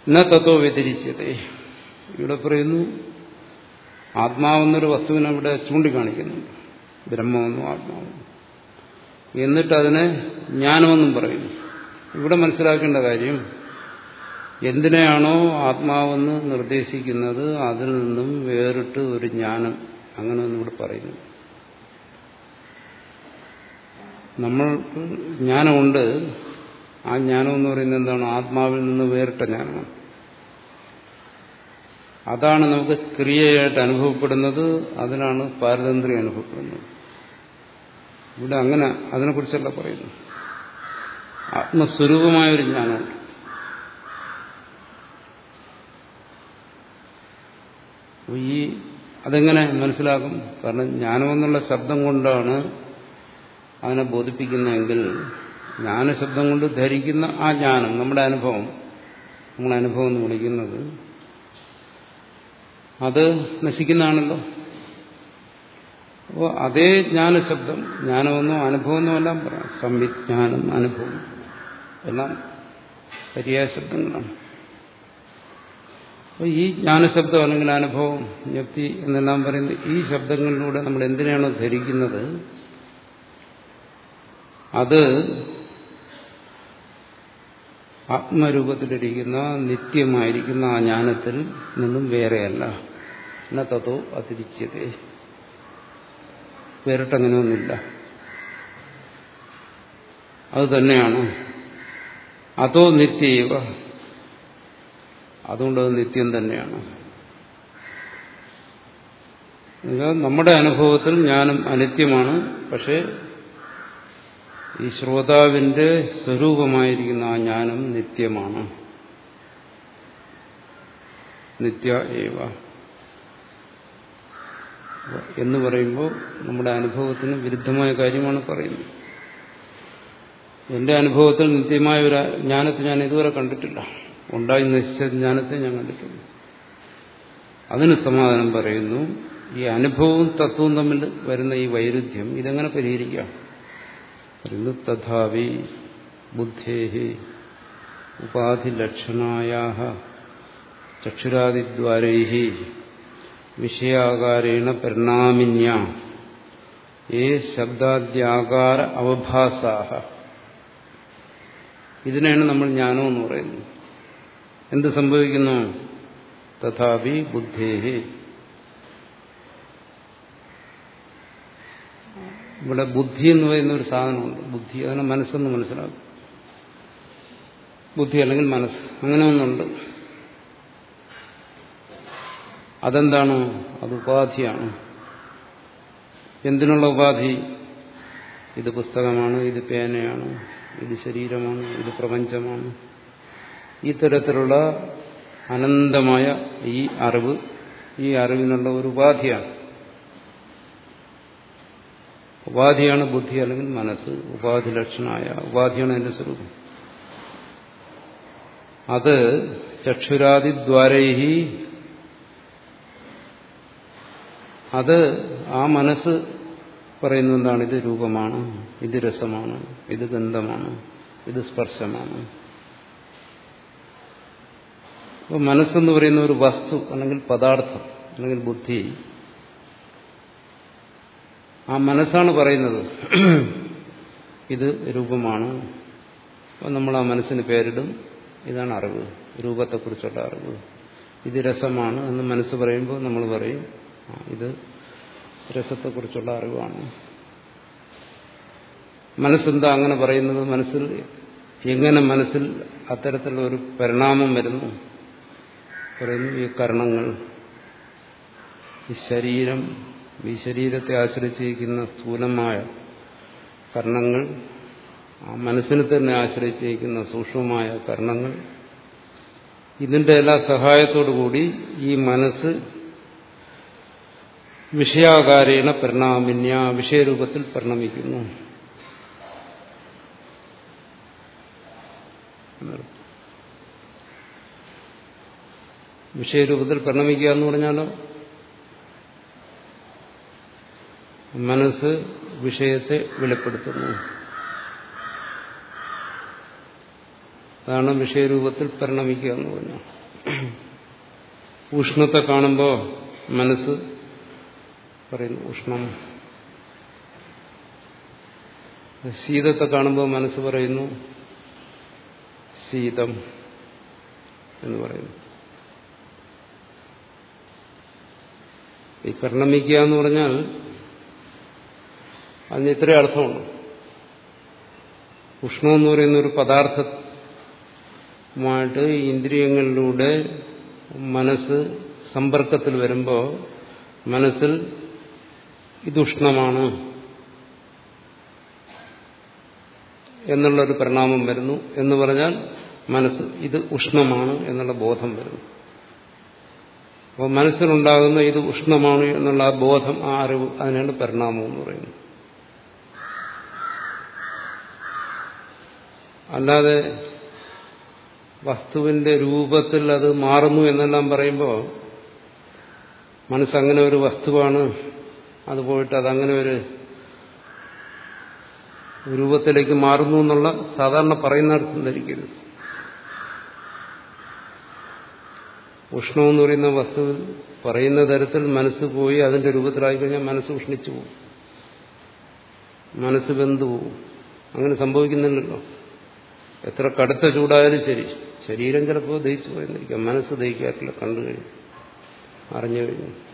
ഇന്ന തത്വ വ്യതിരിച്ചതേ ഇവിടെ പറയുന്നു ആത്മാവെന്നൊരു വസ്തുവിനെ ഇവിടെ ചൂണ്ടിക്കാണിക്കുന്നുണ്ട്. ബ്രഹ്മമെന്നും ആത്മാവെന്നും. എന്നിട്ട് അതിനെ ജ്ഞാനമെന്നും പറയുന്നു. ഇവിടെ മനസ്സിലാക്കേണ്ട കാര്യം എന്തിനെയാണോ ആത്മാവെന്ന് നിർദ്ദേശിക്കുന്നത് അതിൽ നിന്നും വേറിട്ട് ഒരു ജ്ഞാനം അങ്ങനെയൊന്നും ഇവിടെ പറയുന്നു നമ്മൾക്ക് ജ്ഞാനമുണ്ട് ആ ജ്ഞാനം എന്ന് പറയുന്നത് എന്താണ്? ആത്മാവിൽ നിന്ന് വേറിട്ട ജ്ഞാനമാണ്. അതാണ് നമുക്ക് ക്രിയയായിട്ട് അനുഭവപ്പെടുന്നത് അതിനാണ് പാരതന്ത്ര്യം അനുഭവപ്പെടുന്നത്. ഇവിടെ അങ്ങനെ അതിനെക്കുറിച്ചല്ല പറയുന്നു. ആത്മസ്വരൂപമായ ഒരു ജ്ഞാനമുണ്ട്. ഈ അതെങ്ങനെ മനസ്സിലാക്കും കാരണം ജ്ഞാനമെന്നുള്ള ശബ്ദം കൊണ്ടാണ് അതിനെ ബോധിപ്പിക്കുന്നെങ്കിൽ ജ്ഞാനശബ്ദം കൊണ്ട് ധരിക്കുന്ന ആ ജ്ഞാനം നമ്മുടെ അനുഭവം നമ്മുടെ അനുഭവം എന്ന് വിളിക്കുന്നത് അത് നശിക്കുന്നതാണല്ലോ. അപ്പോൾ അതേ ജ്ഞാനശബ്ദം ജ്ഞാനമെന്നോ അനുഭവമെന്നോ എല്ലാം പറയാം സംവിജ്ഞാനം അനുഭവം എല്ലാം പര്യായ ശബ്ദങ്ങളാണ്. അപ്പോൾ ഈ ജ്ഞാനശബ്ദം അല്ലെങ്കിൽ അനുഭവം ജ്ഞപ്തി എന്നെല്ലാം പറയുന്നത് ഈ ശബ്ദങ്ങളിലൂടെ നമ്മൾ എന്തിനാണോ ധരിക്കുന്നത്? അത് ആത്മരൂപത്തിലിരിക്കുന്ന നിത്യമായിരിക്കുന്ന ആ ജ്ഞാനത്തിൽ നിന്നും വേറെയല്ല. എന്ന തതോ അതിരിച്ചത്. വേറിട്ടങ്ങനെ ഒന്നില്ല അത് തന്നെയാണ്. അതോ നിത്യവ. അതുകൊണ്ട് അത് നിത്യം തന്നെയാണ്. നമ്മുടെ അനുഭവത്തിൽ ജ്ഞാനം അനിത്യമാണ്. പക്ഷേ ഈ ശ്രോതാവിന്റെ സ്വരൂപമായിരിക്കുന്ന ആ ജ്ഞാനം നിത്യമാണ്. നിത്യ ഏവ. എന്ന് പറയുമ്പോൾ നമ്മുടെ അനുഭവത്തിന് വിരുദ്ധമായ കാര്യമാണ് പറയുന്നത്. എന്റെ അനുഭവത്തിൽ നിത്യമായ ഒരു ജ്ഞാനത്തെ ഞാൻ ഇതുവരെ കണ്ടിട്ടില്ല. ഉണ്ടായി നശിച്ച ജ്ഞാനത്തെ ഞാൻ കണ്ടിട്ടില്ല. അതിന് സമാധാനം പറയുന്നു ഈ അനുഭവവും തത്വവും തമ്മിൽ വരുന്ന ഈ വൈരുദ്ധ്യം ഇതെങ്ങനെ പരിഹരിക്കാം? പറയുന്നു തഥാവി ബുദ്ധേഹി ഉപാധിലക്ഷണായ ചക്ഷുരാദിദ്വാരൈ വിഷയാകാരേണ പരിണാമിന്യ. ഏ ശബ്ദാദ്യാകാര അവഭാസാഹ. ഇതിനാണ് നമ്മൾ ജ്ഞാനം എന്ന് പറയുന്നത്. എന്ത് സംഭവിക്കുന്നു? തഥാപി ബുദ്ധേഹി. ഇവിടെ ബുദ്ധി എന്ന് പറയുന്ന ഒരു സാധനമുണ്ട്. ബുദ്ധി അതിനെ മനസ്സെന്ന് മനസ്സിലാക്കും. ബുദ്ധി അല്ലെങ്കിൽ മനസ്സ്. അങ്ങനെ ഒന്നുണ്ട്. അതെന്താണ്? അത് ഉപാധിയാണ്. എന്തിനുള്ള ഉപാധി? ഇത് പുസ്തകമാണ് ഇത് പേനയാണ് ഇത് ശരീരമാണ് ഇത് പ്രപഞ്ചമാണ്. ഈ തരത്തിലുള്ള അനന്തമായ ഈ അറിവ് ഈ അറിവിനുള്ള ഒരു ഉപാധിയാണ്. ഉപാധിയാണ് ബുദ്ധി അല്ലെങ്കിൽ മനസ്സ്. ഉപാധി ലക്ഷണമായ ഉപാധിയാണ് എന്റെ സ്വരൂപം. അത് ചക്ഷുരാദിദ്വാരൈഹി അത് ആ മനസ്സ് പറയുന്നത് എന്താണ്? ഇത് രൂപമാണ് ഇത് രസമാണ് ഇത് ഗന്ധമാണ് ഇത് സ്പർശമാണ്. അപ്പോൾ മനസ്സെന്ന് പറയുന്ന ഒരു വസ്തു അല്ലെങ്കിൽ പദാർത്ഥം അല്ലെങ്കിൽ ബുദ്ധി ആ മനസ്സാണ് പറയുന്നത്. ഇത് രൂപമാണ്. അപ്പം നമ്മൾ ആ മനസ്സിന് പേരിടും. ഇതാണ് അറിവ്. രൂപത്തെക്കുറിച്ചുള്ള അറിവ്. ഇത് രസമാണ് എന്ന് മനസ്സ് പറയുമ്പോൾ നമ്മൾ പറയും. ഇത് രസത്തെക്കുറിച്ചുള്ള അറിവാണ്. മനസ്സെന്താ അങ്ങനെ പറയുന്നത്? മനസ്സിൽ എങ്ങനെ മനസ്സിൽ അത്തരത്തിലുള്ള ഒരു പരിണാമം വരുന്നു? പറയുന്നു ഈ കർണങ്ങൾ ഈ ശരീരം ഈ ശരീരത്തെ ആശ്രയിച്ചിരിക്കുന്ന സ്ഥൂലമായ കർണങ്ങൾ ആ മനസ്സിനെ തന്നെ ആശ്രയിച്ചിരിക്കുന്ന സൂക്ഷ്മമായ കർണങ്ങൾ ഇതിന്റെ എല്ലാ സഹായത്തോടു കൂടി ഈ മനസ്സ് വിഷയാകാരേണ പരിണാമിന്യ വിഷയരൂപത്തിൽ പരിണമിക്കുന്നു. വിഷയരൂപത്തിൽ പരിണമിക്കുക എന്ന് പറഞ്ഞാലോ? മനസ്സ് വിഷയത്തെ വെളിപ്പെടുത്തുന്നു. അതാണ് വിഷയരൂപത്തിൽ പരിണമിക്കുക എന്ന് പറഞ്ഞു ഉഷ്ണത്തെ കാണുമ്പോൾ മനസ്സ് പറയുന്നു ഉഷ്ണം. ശീതത്തെ കാണുമ്പോൾ മനസ്സ് പറയുന്നു ശീതം എന്ന് പറയുന്നു. ഈ പരിണമിക്കുക എന്ന് പറഞ്ഞാൽ അതിന് ഇത്ര അർത്ഥമുണ്ട് ഉഷ്ണം എന്ന് പറയുന്ന ഒരു പദാർത്ഥമായിട്ട് ഇന്ദ്രിയങ്ങളിലൂടെ മനസ്സ് സമ്പർക്കത്തിൽ വരുമ്പോൾ മനസ്സിൽ ഇത് ഉഷ്ണമാണ് എന്നുള്ളൊരു പരിണാമം വരുന്നു എന്ന് പറഞ്ഞാൽ മനസ്സ് ഇത് ഉഷ്ണമാണ് എന്നുള്ള ബോധം വരുന്നു. അപ്പോൾ മനസ്സിലുണ്ടാകുന്ന ഇത് ഉഷ്ണമാണ് എന്നുള്ള ആ ബോധം ആ അറിവ് അതിനാണ് പരിണാമം എന്ന് പറയുന്നത്. അല്ലാതെ വസ്തുവിന്റെ രൂപത്തിൽ അത് മാറുന്നു എന്നെല്ലാം പറയുമ്പോൾ മനസ്സങ്ങനെ ഒരു വസ്തുവാണ് അത് പോയിട്ട് അതങ്ങനെ ഒരു രൂപത്തിലേക്ക് മാറുന്നു എന്നുള്ള സാധാരണ പറയുന്നിടത്തും ധരിക്കരുത്. ഉഷ്ണമെന്ന് പറയുന്ന വസ്തു പറയുന്ന തരത്തിൽ മനസ്സ് പോയി അതിന്റെ രൂപത്തിലായി കഴിഞ്ഞാൽ മനസ്സ് ഉഷ്ണിച്ചു പോകും. മനസ്സ് ബന്ധു പോകും. അങ്ങനെ സംഭവിക്കുന്നില്ലല്ലോ. എത്ര കടുത്ത ചൂടായാലും ശരി. ശരീരം ചിലപ്പോൾ ദഹിച്ചു പോയെന്നിരിക്കാം. മനസ്സ് ദഹിക്കാറില്ല. കണ്ടു കഴിഞ്ഞു. അറിഞ്ഞു കഴിഞ്ഞു.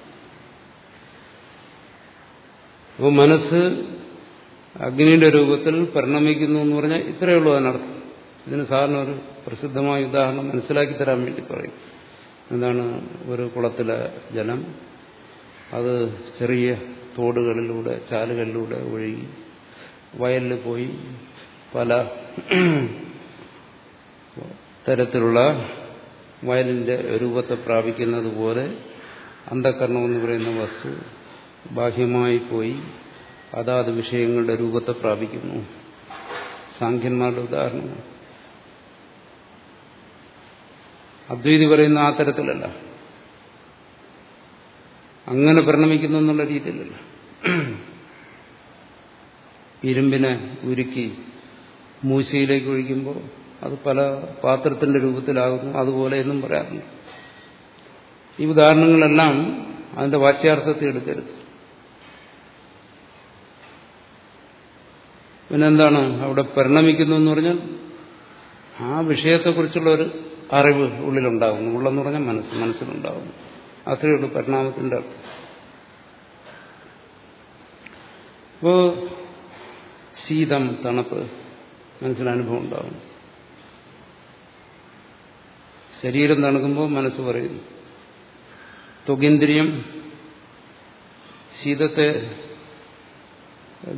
അപ്പോൾ മനസ്സ് അഗ്നിയുടെ രൂപത്തിൽ പരിണമിക്കുന്നു എന്ന് പറഞ്ഞാൽ ഇത്രയേ ഉള്ളൂ അതിനർത്ഥം. ഇതിന് സാധാരണ ഒരു പ്രസിദ്ധമായ ഉദാഹരണം മനസ്സിലാക്കി തരാൻ വേണ്ടി പറയും. എന്താണ് ഒരു കുളത്തിലെ ജലം? അത് ചെറിയ തോടുകളിലൂടെ ചാലുകളിലൂടെ ഒഴുകി വയലിൽ പോയി പല തരത്തിലുള്ള വയലിന്റെ രൂപത്തെ പ്രാപിക്കുന്നത് പോലെ അന്ധകരണം എന്ന് പറയുന്ന വസ്തു ബാഹ്യമായി പോയി അതാത് വിഷയങ്ങളുടെ രൂപത്തെ പ്രാപിക്കുന്നു. സാഖ്യന്മാരുടെ ഉദാഹരണം അദ്വൈതി പറയുന്ന ആ തരത്തിലല്ല. അങ്ങനെ പരിണമിക്കുന്നു എന്നുള്ള രീതിയിലല്ല. ഇരുമ്പിനെ ഉരുക്കി മൂശയിലേക്ക് ഒഴിക്കുമ്പോൾ അത് പല പാത്രത്തിന്റെ രൂപത്തിലാകുന്നു. അതുപോലെ എന്നും പറയാറുണ്ട്. ഈ ഉദാഹരണങ്ങളെല്ലാം അതിന്റെ വാച്യാർത്ഥത്തെ എടുക്കരുത്. പിന്നെന്താണ്? അവിടെ പരിണമിക്കുന്നു എന്ന് പറഞ്ഞാൽ ആ വിഷയത്തെക്കുറിച്ചുള്ള ഒരു അറിവ് ഉള്ളിലുണ്ടാകുന്നു. ഉള്ളെന്ന് പറഞ്ഞാൽ മനസ്സ് മനസ്സിലുണ്ടാകുന്നു. അത്രയേ ഉള്ളൂ പരിണാമത്തിന്റെ അർത്ഥം. അപ്പോ ശീതം തണുപ്പ് മനസ്സിനനുഭവം ഉണ്ടാകും ശരീരം തണുക്കുമ്പോൾ മനസ്സ് പറയുന്നു. തുകേന്ദ്രിയം ശീതത്തെ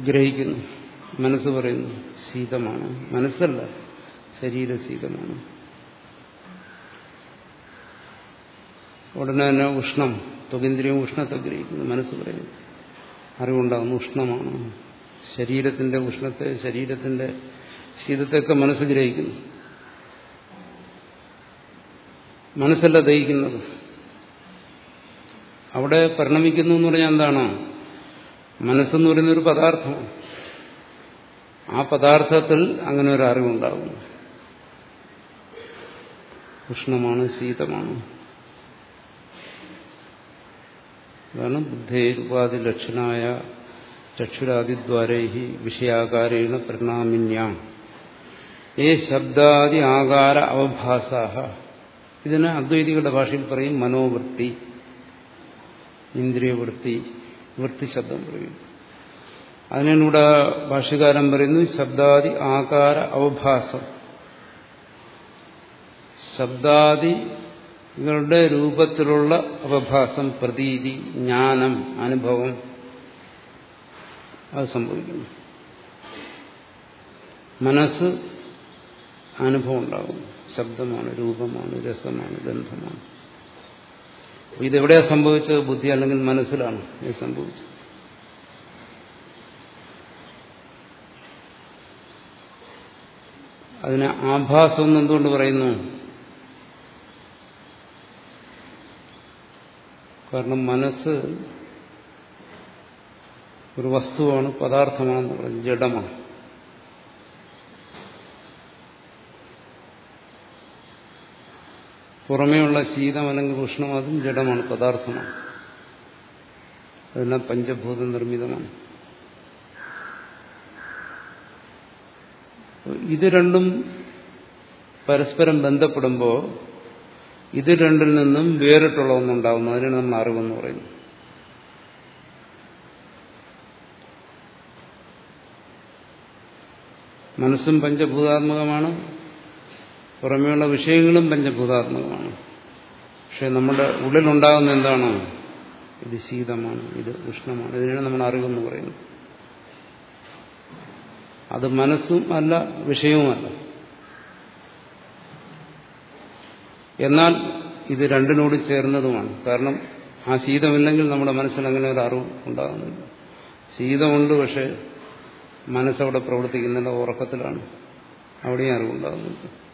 ഗ്രഹിക്കുന്നു. മനസ്സ് പറയുന്നു ശീതമാണ്. മനസ്സല്ല ശരീരശീതമാണ്. ഉടനെ തന്നെ ഉഷ്ണം ത്വകേന്ദ്രിയം ഉഷ്ണത്തെ ഗ്രഹിക്കുന്നു മനസ്സ് പറയുന്നു. അറിവുണ്ടാകുന്നു ഉഷ്ണമാണ്. ശരീരത്തിന്റെ ഉഷ്ണത്തെ ശരീരത്തിന്റെ ശീതത്തെയൊക്കെ മനസ്സ് ഗ്രഹിക്കുന്നു. മനസ്സല്ല ദഹിക്കുന്നത്. അവിടെ പരിണമിക്കുന്നു എന്ന് പറഞ്ഞാൽ എന്താണ്? മനസ്സെന്ന് പറയുന്ന ഒരു പദാർത്ഥമാണ്. ആ പദാർത്ഥത്തിൽ അങ്ങനെ ഒരു അറിവുണ്ടാകുന്നു ഉഷ്ണമാണ് ശീതമാണ്. അതാണ് ബുദ്ധേരുപാധി ലക്ഷണായ ചക്ഷുരാദിദ്വാരൈ വിഷയാകാരേണ പരിണാമിന്യാം. ഏ ശബ്ദാദി ആകാര അവഭാസാഹ. ഇതിന് അദ്വൈതികളുടെ ഭാഷയിൽ പറയും മനോവൃത്തി ഇന്ദ്രിയവൃത്തി വൃത്തി ശബ്ദം പറയും. അതിനാണ് ഇവിടെ ഭാഷ്യകാരൻ പറയുന്നു ശബ്ദാദി ആകാര അവഭാസം. ശബ്ദാദികളുടെ രൂപത്തിലുള്ള അവഭാസം പ്രതീതി ജ്ഞാനം അനുഭവം. അത് സംഭവിക്കുന്നു. മനസ്സ് അനുഭവം ഉണ്ടാകും. ശബ്ദമാണ് രൂപമാണ് രസമാണ് ഗന്ധമാണ്. ഇതെവിടെയാണ് സംഭവിച്ചത്? ബുദ്ധി അല്ലെങ്കിൽ മനസ്സിലാണ് ഇത് സംഭവിച്ചത്. അതിന് ആഭാസം എന്ന് എന്തുകൊണ്ട് പറയുന്നു? കാരണം മനസ്സ് ഒരു വസ്തുവാണ് പദാർത്ഥമാണെന്ന് പറഞ്ഞു ജഡമാണ്. പുറമേയുള്ള ശീതം അല്ലെങ്കിൽ ഉഷ്ണം അതും ജഡമാണ് പദാർത്ഥമാണ്. അതെല്ലാം പഞ്ചഭൂത നിർമ്മിതമാണ്. ഇത് രണ്ടും പരസ്പരം ബന്ധപ്പെടുമ്പോൾ ഇത് രണ്ടിൽ നിന്നും വേറിട്ടുള്ള ഒന്നുണ്ടാകുന്നു അതിനാണ് നമ്മൾ അറിവെന്ന് പറയുന്നു മനസ്സും പഞ്ചഭൂതാത്മകമാണ്. പുറമേയുള്ള വിഷയങ്ങളും പഞ്ചഭൂതാത്മകമാണ്. പക്ഷെ നമ്മുടെ ഉള്ളിലുണ്ടാകുന്ന എന്താണ്? ഇത് ശീതമാണ് ഇത് ഉഷ്ണമാണ്. ഇതിനാണ് നമ്മൾ അറിവെന്ന് പറയുന്നത്. അത് മനസ്സും അല്ല വിഷയവുമല്ല. എന്നാൽ ഇത് രണ്ടിനോട് ചേർന്നതുമാണ്. കാരണം ആ ശീതമില്ലെങ്കിൽ നമ്മുടെ മനസ്സിൽ അങ്ങനെ ഒരു അറിവ് ഉണ്ടാകുന്നില്ല. ശീതമുണ്ട് പക്ഷെ മനസ്സവിടെ പ്രവർത്തിക്കുന്നില്ല ഉറക്കത്തിലാണ്. അവിടെയും അറിവുണ്ടാകുന്നുണ്ട്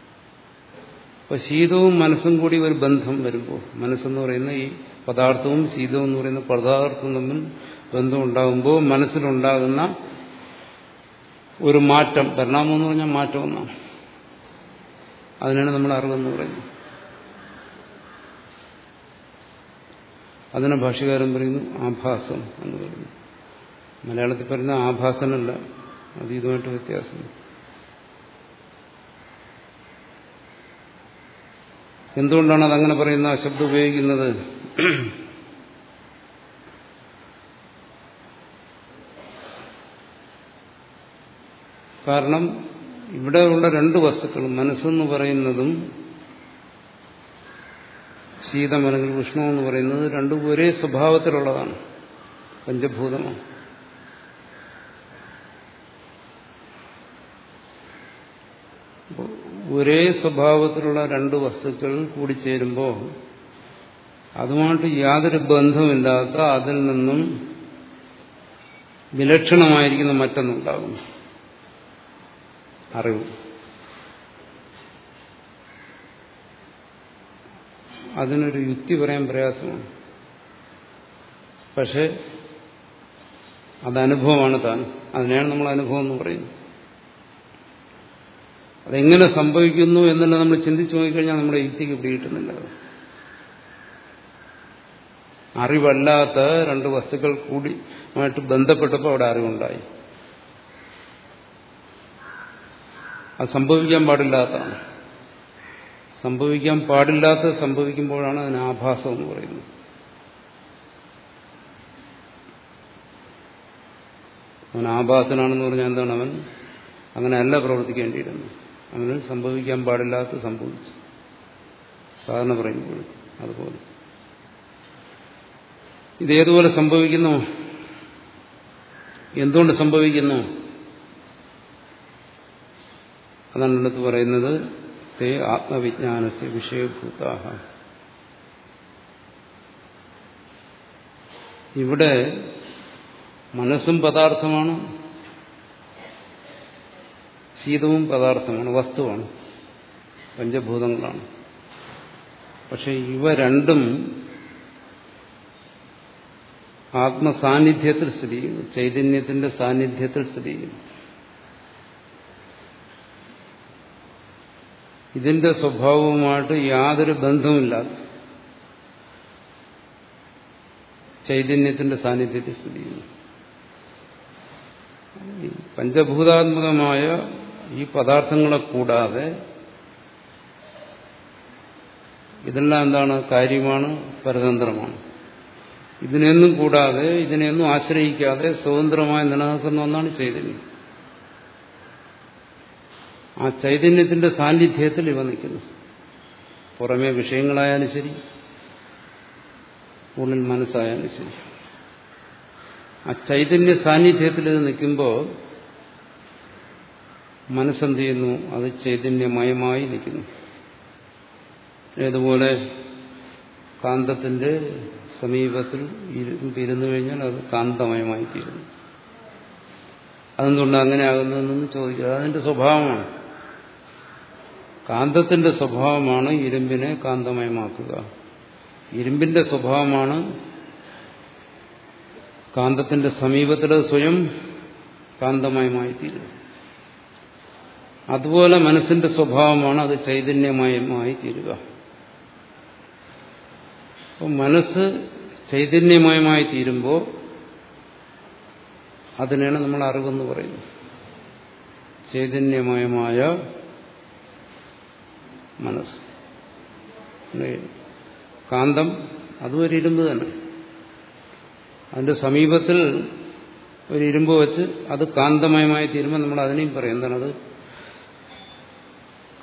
അപ്പൊ ശീതവും മനസ്സും കൂടി ഒരു ബന്ധം വരുമ്പോൾ മനസ്സെന്ന് പറയുന്ന ഈ പദാർത്ഥവും ശീതവും എന്ന് പറയുന്ന പദാർത്ഥവും തമ്മിൽ ബന്ധം ഉണ്ടാകുമ്പോൾ മനസ്സിലുണ്ടാകുന്ന ഒരു മാറ്റം പരിണാമം എന്ന് പറഞ്ഞാൽ മാറ്റം ഒന്നാണ്. അതിനാണ് നമ്മൾ അറിവെന്ന് പറയുന്നത്. അതിനെ ഭാഷകാരൻ പറയുന്നു ആഭാസം എന്ന് പറയുന്നു. മലയാളത്തിൽ പറയുന്ന ആഭാസനല്ല അത് ഇതുമായിട്ട് വ്യത്യാസം. എന്തുകൊണ്ടാണ് അതങ്ങനെ പറയുന്ന ശബ്ദം ഉപയോഗിക്കുന്നത്. കാരണം ഇവിടെ ഉള്ള രണ്ട് വസ്തുക്കളും മനസ്സെന്ന് പറയുന്നതും ശീതം അല്ലെങ്കിൽ ഉഷ്ണം എന്ന് പറയുന്നത് രണ്ടും ഒരേ സ്വഭാവത്തിലുള്ളതാണ് പഞ്ചഭൂതമാണ്. ഒരേ സ്വഭാവത്തിലുള്ള രണ്ട് വസ്തുക്കൾ കൂടിച്ചേരുമ്പോൾ അതുമായിട്ട് യാതൊരു ബന്ധമില്ലാത്ത അതിൽ നിന്നും വിലക്ഷണമായിരിക്കുന്ന മറ്റൊന്നുണ്ടാകും അറിവ്. അതിനൊരു യുക്തി പറയാൻ പ്രയാസമാണ്. പക്ഷെ അതനുഭവമാണ് താൻ. അതിനെയാണ് നമ്മൾ അനുഭവം എന്ന് പറയുന്നത്. അതെങ്ങനെ സംഭവിക്കുന്നു എന്നല്ല നമ്മൾ ചിന്തിച്ചു നോക്കിക്കഴിഞ്ഞാൽ നമ്മുടെ യുക്തിക്ക് പിടികിട്ടുന്നില്ല. അറിവല്ലാത്ത രണ്ട് വസ്തുക്കൾ കൂടി ആയിട്ട് ബന്ധപ്പെട്ടപ്പോൾ അവിടെ അറിവുണ്ടായി. അത് സംഭവിക്കാൻ പാടില്ലാത്തതാണ്. സംഭവിക്കാൻ പാടില്ലാത്തത് സംഭവിക്കുമ്പോഴാണ് അതിന് ആഭാസം എന്ന് പറയുന്നത്. അവൻ ആഭാസനാണെന്ന് പറഞ്ഞാൽ എന്താണ് അവൻ? അങ്ങനെയല്ല പ്രവർത്തിക്കേണ്ടിയിരുന്നു അവന് സംഭവിക്കാൻ പാടില്ലാത്ത സംഭവിച്ചു. സാധാരണ പറയുമ്പോൾ അതുപോലെ. ഇതേതുപോലെ സംഭവിക്കുന്നു. എന്തുകൊണ്ട് സംഭവിക്കുന്നു? അതാണ് അടുത്ത് പറയുന്നത് തേ ആത്മവിജ്ഞാനസ് വിഷയഭൂതാഹ. ഇവിടെ മനസ്സും പദാർത്ഥമാണ് ശീതവും പദാർത്ഥമാണ് വസ്തുവാണ് പഞ്ചഭൂതങ്ങളാണ്. പക്ഷെ ഇവ രണ്ടും ആത്മസാന്നിധ്യത്തിൽ സ്ഥിതി ചൈതന്യത്തിന്റെ സാന്നിധ്യത്തിൽ സ്ഥിതി ചെയ്യുന്നു. ഇതിന്റെ സ്വഭാവവുമായിട്ട് യാതൊരു ബന്ധവുമില്ല. ചൈതന്യത്തിന്റെ സാന്നിധ്യത്തിൽ സ്ഥിതി ചെയ്യുന്നു. പഞ്ചഭൂതാത്മകമായ ഈ പദാർത്ഥങ്ങളെ കൂടാതെ ഇതെല്ലാം എന്താണ്? കാര്യമാണ് പരതന്ത്രമാണ്. ഇതിനെയൊന്നും കൂടാതെ ഇതിനെയൊന്നും ആശ്രയിക്കാതെ സ്വതന്ത്രമായി നിലനിൽക്കുന്ന ഒന്നാണ് ചൈതന്യം. ആ ചൈതന്യത്തിന്റെ സാന്നിധ്യത്തിൽ ഇവ നിൽക്കുന്നു. പുറമെ വിഷയങ്ങളായാലും ശരി ഉള്ളിൽ മനസ്സായാലും ശരി. ആ ചൈതന്യ സാന്നിധ്യത്തിൽ ഇത് നിൽക്കുമ്പോൾ മനസ്സെന്ത് ചെയ്യുന്നു അത് ചൈതന്യമയമായി നിൽക്കുന്നു. ഏതുപോലെ കാന്തത്തിന്റെ സമീപത്തിൽ ഇരുന്നു കഴിഞ്ഞാൽ അത് കാന്തമയമായി തീരുന്നു. അതെന്തുകൊണ്ട് അങ്ങനെ ആകുന്നതെന്നൊന്നും ചോദിക്കുക അതിന്റെ സ്വഭാവമാണ്. കാന്തത്തിന്റെ സ്വഭാവമാണ് ഇരുമ്പിനെ കാന്തമയമാക്കുക. ഇരുമ്പിന്റെ സ്വഭാവമാണ് കാന്തത്തിന്റെ സമീപത്തിൽ സ്വയം കാന്തമയമായി തീരുക അതുപോലെ മനസ്സിന്റെ സ്വഭാവമാണ് അത് ചൈതന്യമയമായി തീരുക മനസ്സ് ചൈതന്യമയമായി തീരുമ്പോൾ അതിനാണ് നമ്മൾ അറിവെന്ന് പറയുന്നത്. ചൈതന്യമയമായ മനസ്സ്. കാന്തം അതും ഒരു ഇരുമ്പ് തന്നെ. അതിന്റെ സമീപത്തിൽ ഒരു ഇരുമ്പ് വെച്ച് അത് കാന്തമയമായി തീരുമ്പോൾ നമ്മൾ അതിനെയും പറയും. എന്താണത്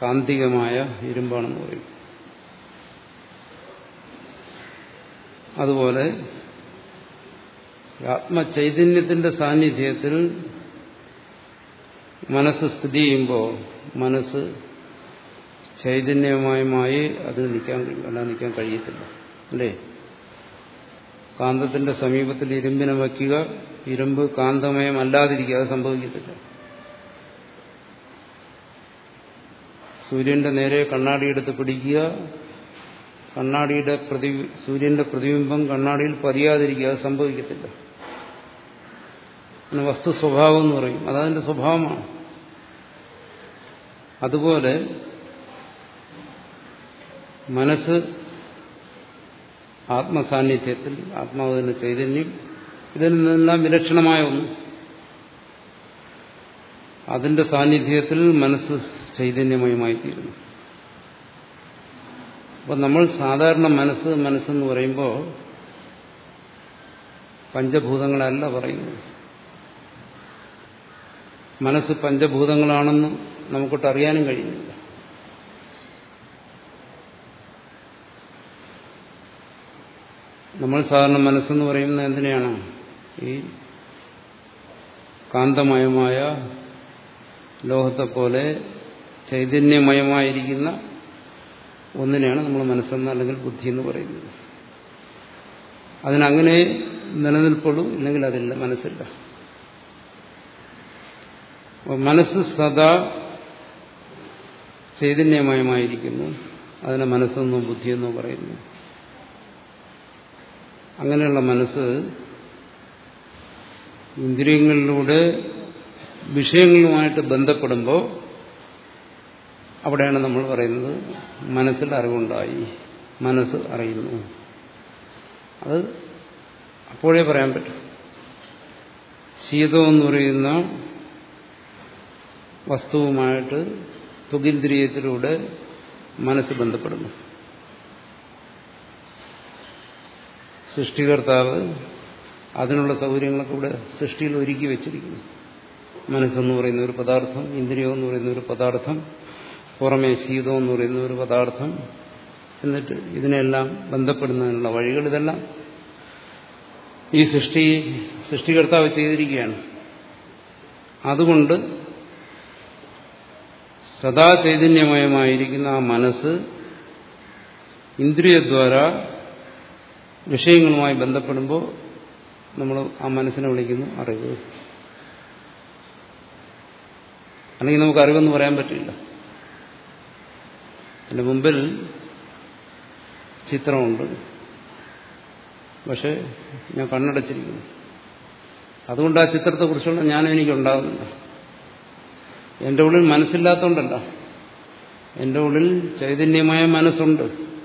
കാന്തികമായ ഇരുമ്പാണെന്ന് പറയും. അതുപോലെ ആത്മചൈതന്യത്തിന്റെ സാന്നിധ്യത്തിൽ മനസ്സ് സ്ഥിതി ചെയ്യുമ്പോൾ മനസ്സ് ചൈതന്യമയമായി അത് നിൽക്കാൻ അല്ല നിൽക്കാൻ കഴിയത്തില്ല. അല്ലേ? കാന്തത്തിന്റെ സമീപത്തിൽ ഇരുമ്പിനെ വയ്ക്കുക ഇരുമ്പ് കാന്തമയം അല്ലാതിരിക്കുക അത് സംഭവിക്കത്തില്ല. സൂര്യന്റെ നേരെ കണ്ണാടി എടുത്ത് പിടിക്കുക കണ്ണാടിയുടെ പ്രതി സൂര്യന്റെ പ്രതിബിംബം കണ്ണാടിയിൽ പതിയാതിരിക്കുക അത് സംഭവിക്കത്തില്ല. വസ്തു സ്വഭാവം എന്ന് പറയും. അതതിന്റെ സ്വഭാവമാണ്. അതുപോലെ മനസ്സ് ആത്മസാന്നിധ്യത്തിൽ ആത്മാവിന്റെ ചൈതന്യം ഇതിൽ നിന്നെല്ലാം വിലക്ഷണമായ ഒന്ന്. അതിന്റെ സാന്നിധ്യത്തിൽ മനസ്സ് ചൈതന്യമയമായിത്തീരുന്നു. അപ്പം നമ്മൾ സാധാരണ മനസ്സ് മനസ്സെന്ന് പറയുമ്പോൾ പഞ്ചഭൂതങ്ങളല്ല പറയുന്നത്. മനസ്സ് പഞ്ചഭൂതങ്ങളാണെന്ന് നമുക്കൊട്ടറിയാനും കഴിയുന്നില്ല. നമ്മൾ സാധാരണ മനസ്സെന്ന് പറയുന്നത് എന്തിനെയാണ്? ഈ കാന്തമയമായ ലോഹത്തെ പോലെ ചൈതന്യമയമായിരിക്കുന്ന ഒന്നിനെയാണ് നമ്മൾ മനസ്സെന്ന് അല്ലെങ്കിൽ ബുദ്ധി എന്ന് പറയുന്നത്. അതിനങ്ങനെ നിലനിൽപ്പുള്ളൂ ഇല്ലെങ്കിൽ അതില്ല മനസ്സില്ല. മനസ്സ് സദാ ചൈതന്യമയമായിരിക്കുന്നു. അതിനെ മനസ്സെന്നോ ബുദ്ധിയെന്നോ പറയുന്നു. അങ്ങനെയുള്ള മനസ്സ് ഇന്ദ്രിയങ്ങളിലൂടെ വിഷയങ്ങളുമായിട്ട് ബന്ധപ്പെടുമ്പോൾ അവിടെയാണ് നമ്മൾ പറയുന്നത് മനസ്സിൽ അറിവുണ്ടായി. മനസ്സ് അറിയുന്നു. അത് അപ്പോഴേ പറയാൻ പറ്റും. ശീതമെന്ന് പറയുന്ന വസ്തുവുമായിട്ട് തുകിന്ദ്രിയത്തിലൂടെ മനസ്സ് ബന്ധപ്പെടുന്നു. സൃഷ്ടികർത്താവ് അതിനുള്ള സൗകര്യങ്ങളൊക്കെ ഇവിടെ സൃഷ്ടിയിൽ ഒരുക്കി വെച്ചിരിക്കുന്നു. മനസ്സെന്ന് പറയുന്ന ഒരു പദാർത്ഥം ഇന്ദ്രിയം എന്ന് പറയുന്ന ഒരു പദാർത്ഥം പുറമേ ശീതം എന്ന് പറയുന്ന ഒരു പദാർത്ഥം. എന്നിട്ട് ഇതിനെല്ലാം ബന്ധപ്പെടുന്നതിനുള്ള വഴികൾ ഇതെല്ലാം ഈ സൃഷ്ടി സൃഷ്ടികർത്താവ് ചെയ്തിരിക്കുകയാണ്. അതുകൊണ്ട് സദാ ചൈതന്യമയമായിരിക്കുന്ന ആ മനസ്സ് ഇന്ദ്രിയദ്വാര വിഷയങ്ങളുമായി ബന്ധപ്പെടുമ്പോൾ നമ്മൾ ആ മനസ്സിനെ വിളിക്കുന്നു അറിവ് അല്ലെങ്കിൽ നമുക്ക് അറിവെന്ന് പറയാൻ പറ്റില്ല. എന്റെ മുമ്പിൽ ചിത്രമുണ്ട്. പക്ഷെ ഞാൻ കണ്ണടച്ചിരിക്കുന്നു. അതുകൊണ്ട് ആ ചിത്രത്തെക്കുറിച്ചുള്ള ജ്ഞാനം എനിക്കുണ്ടാകുന്നില്ല. എന്റെ ഉള്ളിൽ മനസ്സില്ലാത്തതുകൊണ്ടല്ല. എന്റെ ഉള്ളിൽ ചൈതന്യമായ മനസ്സുണ്ട്.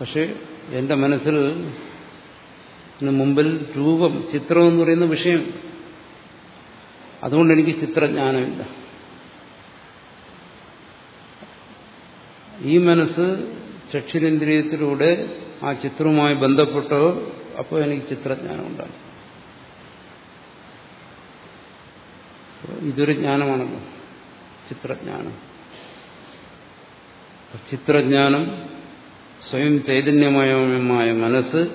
പക്ഷെ എന്റെ മനസ്സിൽ മുമ്പിൽ രൂപം ചിത്രം എന്ന് പറയുന്ന വിഷയം. അതുകൊണ്ട് എനിക്ക് ചിത്രജ്ഞാനമില്ല. ഈ മനസ്സ് ചക്ഷുരേന്ദ്രിയത്തിലൂടെ ആ ചിത്രവുമായി ബന്ധപ്പെട്ടോ അപ്പോൾ എനിക്ക് ചിത്രജ്ഞാനം ഉണ്ടാകും ഇതൊരു ജ്ഞാനമാണല്ലോ ചിത്രജ്ഞാനം. ചിത്രജ്ഞാനം സ്വയം ചൈതന്യമയമായ മനസ്സ്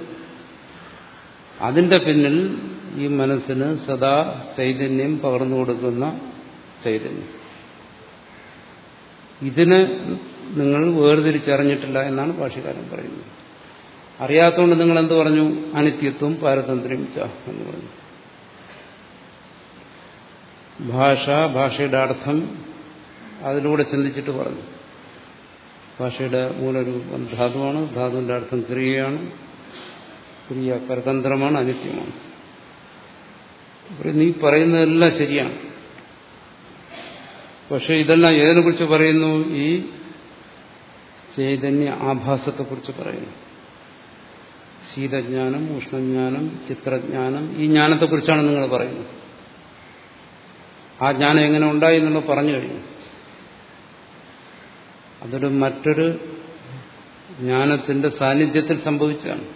അതിന്റെ പിന്നിൽ ഈ മനസ്സിന് സദാ ചൈതന്യം പകർന്നു കൊടുക്കുന്ന ചൈതന്യം. ഇതിന് നിങ്ങൾ വേർതിരിച്ചറിഞ്ഞിട്ടില്ല എന്നാണ് ഭാഷകാരൻ പറയുന്നത്. അറിയാത്തതുകൊണ്ട് നിങ്ങൾ എന്ത് പറഞ്ഞു? അനിത്യത്വം പാരതന്ത്ര്യം ച എന്ന് പറഞ്ഞു. ഭാഷ ഭാഷയുടെ അർത്ഥം അതിലൂടെ ചിന്തിച്ചിട്ട് പറഞ്ഞു. ഭാഷയുടെ മൂലരൂപം ധാതുവാണ്. ധാതുവിന്റെ അർത്ഥം ക്രിയയാണ്. ക്രിയ പരതന്ത്രമാണ് അനിത്യമാണ്. നീ പറയുന്നതെല്ലാം ശരിയാണ്. പക്ഷെ ഇതെല്ലാം ഏതിനെ കുറിച്ച് പറയുന്നു? ഈ ചൈതന്യ ആഭാസത്തെക്കുറിച്ച് പറയുന്നു. ശീതജ്ഞാനം ഉഷ്ണജ്ഞാനം ചിത്രജ്ഞാനം ഈ ജ്ഞാനത്തെക്കുറിച്ചാണ് നിങ്ങൾ പറയുന്നത്. ആ ജ്ഞാനം എങ്ങനെ ഉണ്ടായി എന്നുള്ളത് പറഞ്ഞു കഴിഞ്ഞു. അതൊരു മറ്റൊരു ജ്ഞാനത്തിന്റെ സാന്നിധ്യത്തിൽ സംഭവിച്ചതാണ്.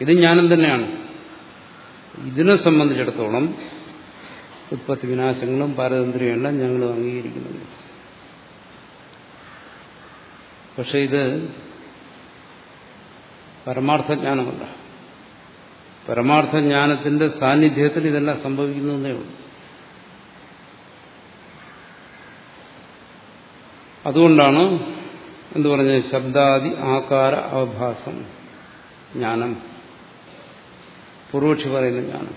ഇത് ജ്ഞാനം തന്നെയാണ്. ഇതിനെ സംബന്ധിച്ചിടത്തോളം ഉത്പത്തി വിനാശങ്ങളും പാരതന്ത്ര്യമെല്ലാം ഞങ്ങൾ അംഗീകരിക്കുന്നുണ്ട്. പക്ഷെ ഇത് പരമാർത്ഥജ്ഞാനമല്ല. പരമാർത്ഥജ്ഞാനത്തിന്റെ സാന്നിധ്യത്തിൽ ഇതെല്ലാം സംഭവിക്കുന്നതേ ഉള്ളൂ. അതുകൊണ്ടാണ് എന്തു പറഞ്ഞത്? ശബ്ദാദി ആകാര അവഭാസം ജ്ഞാനം. പൂർവക്ഷി പറയുന്ന ജ്ഞാനം.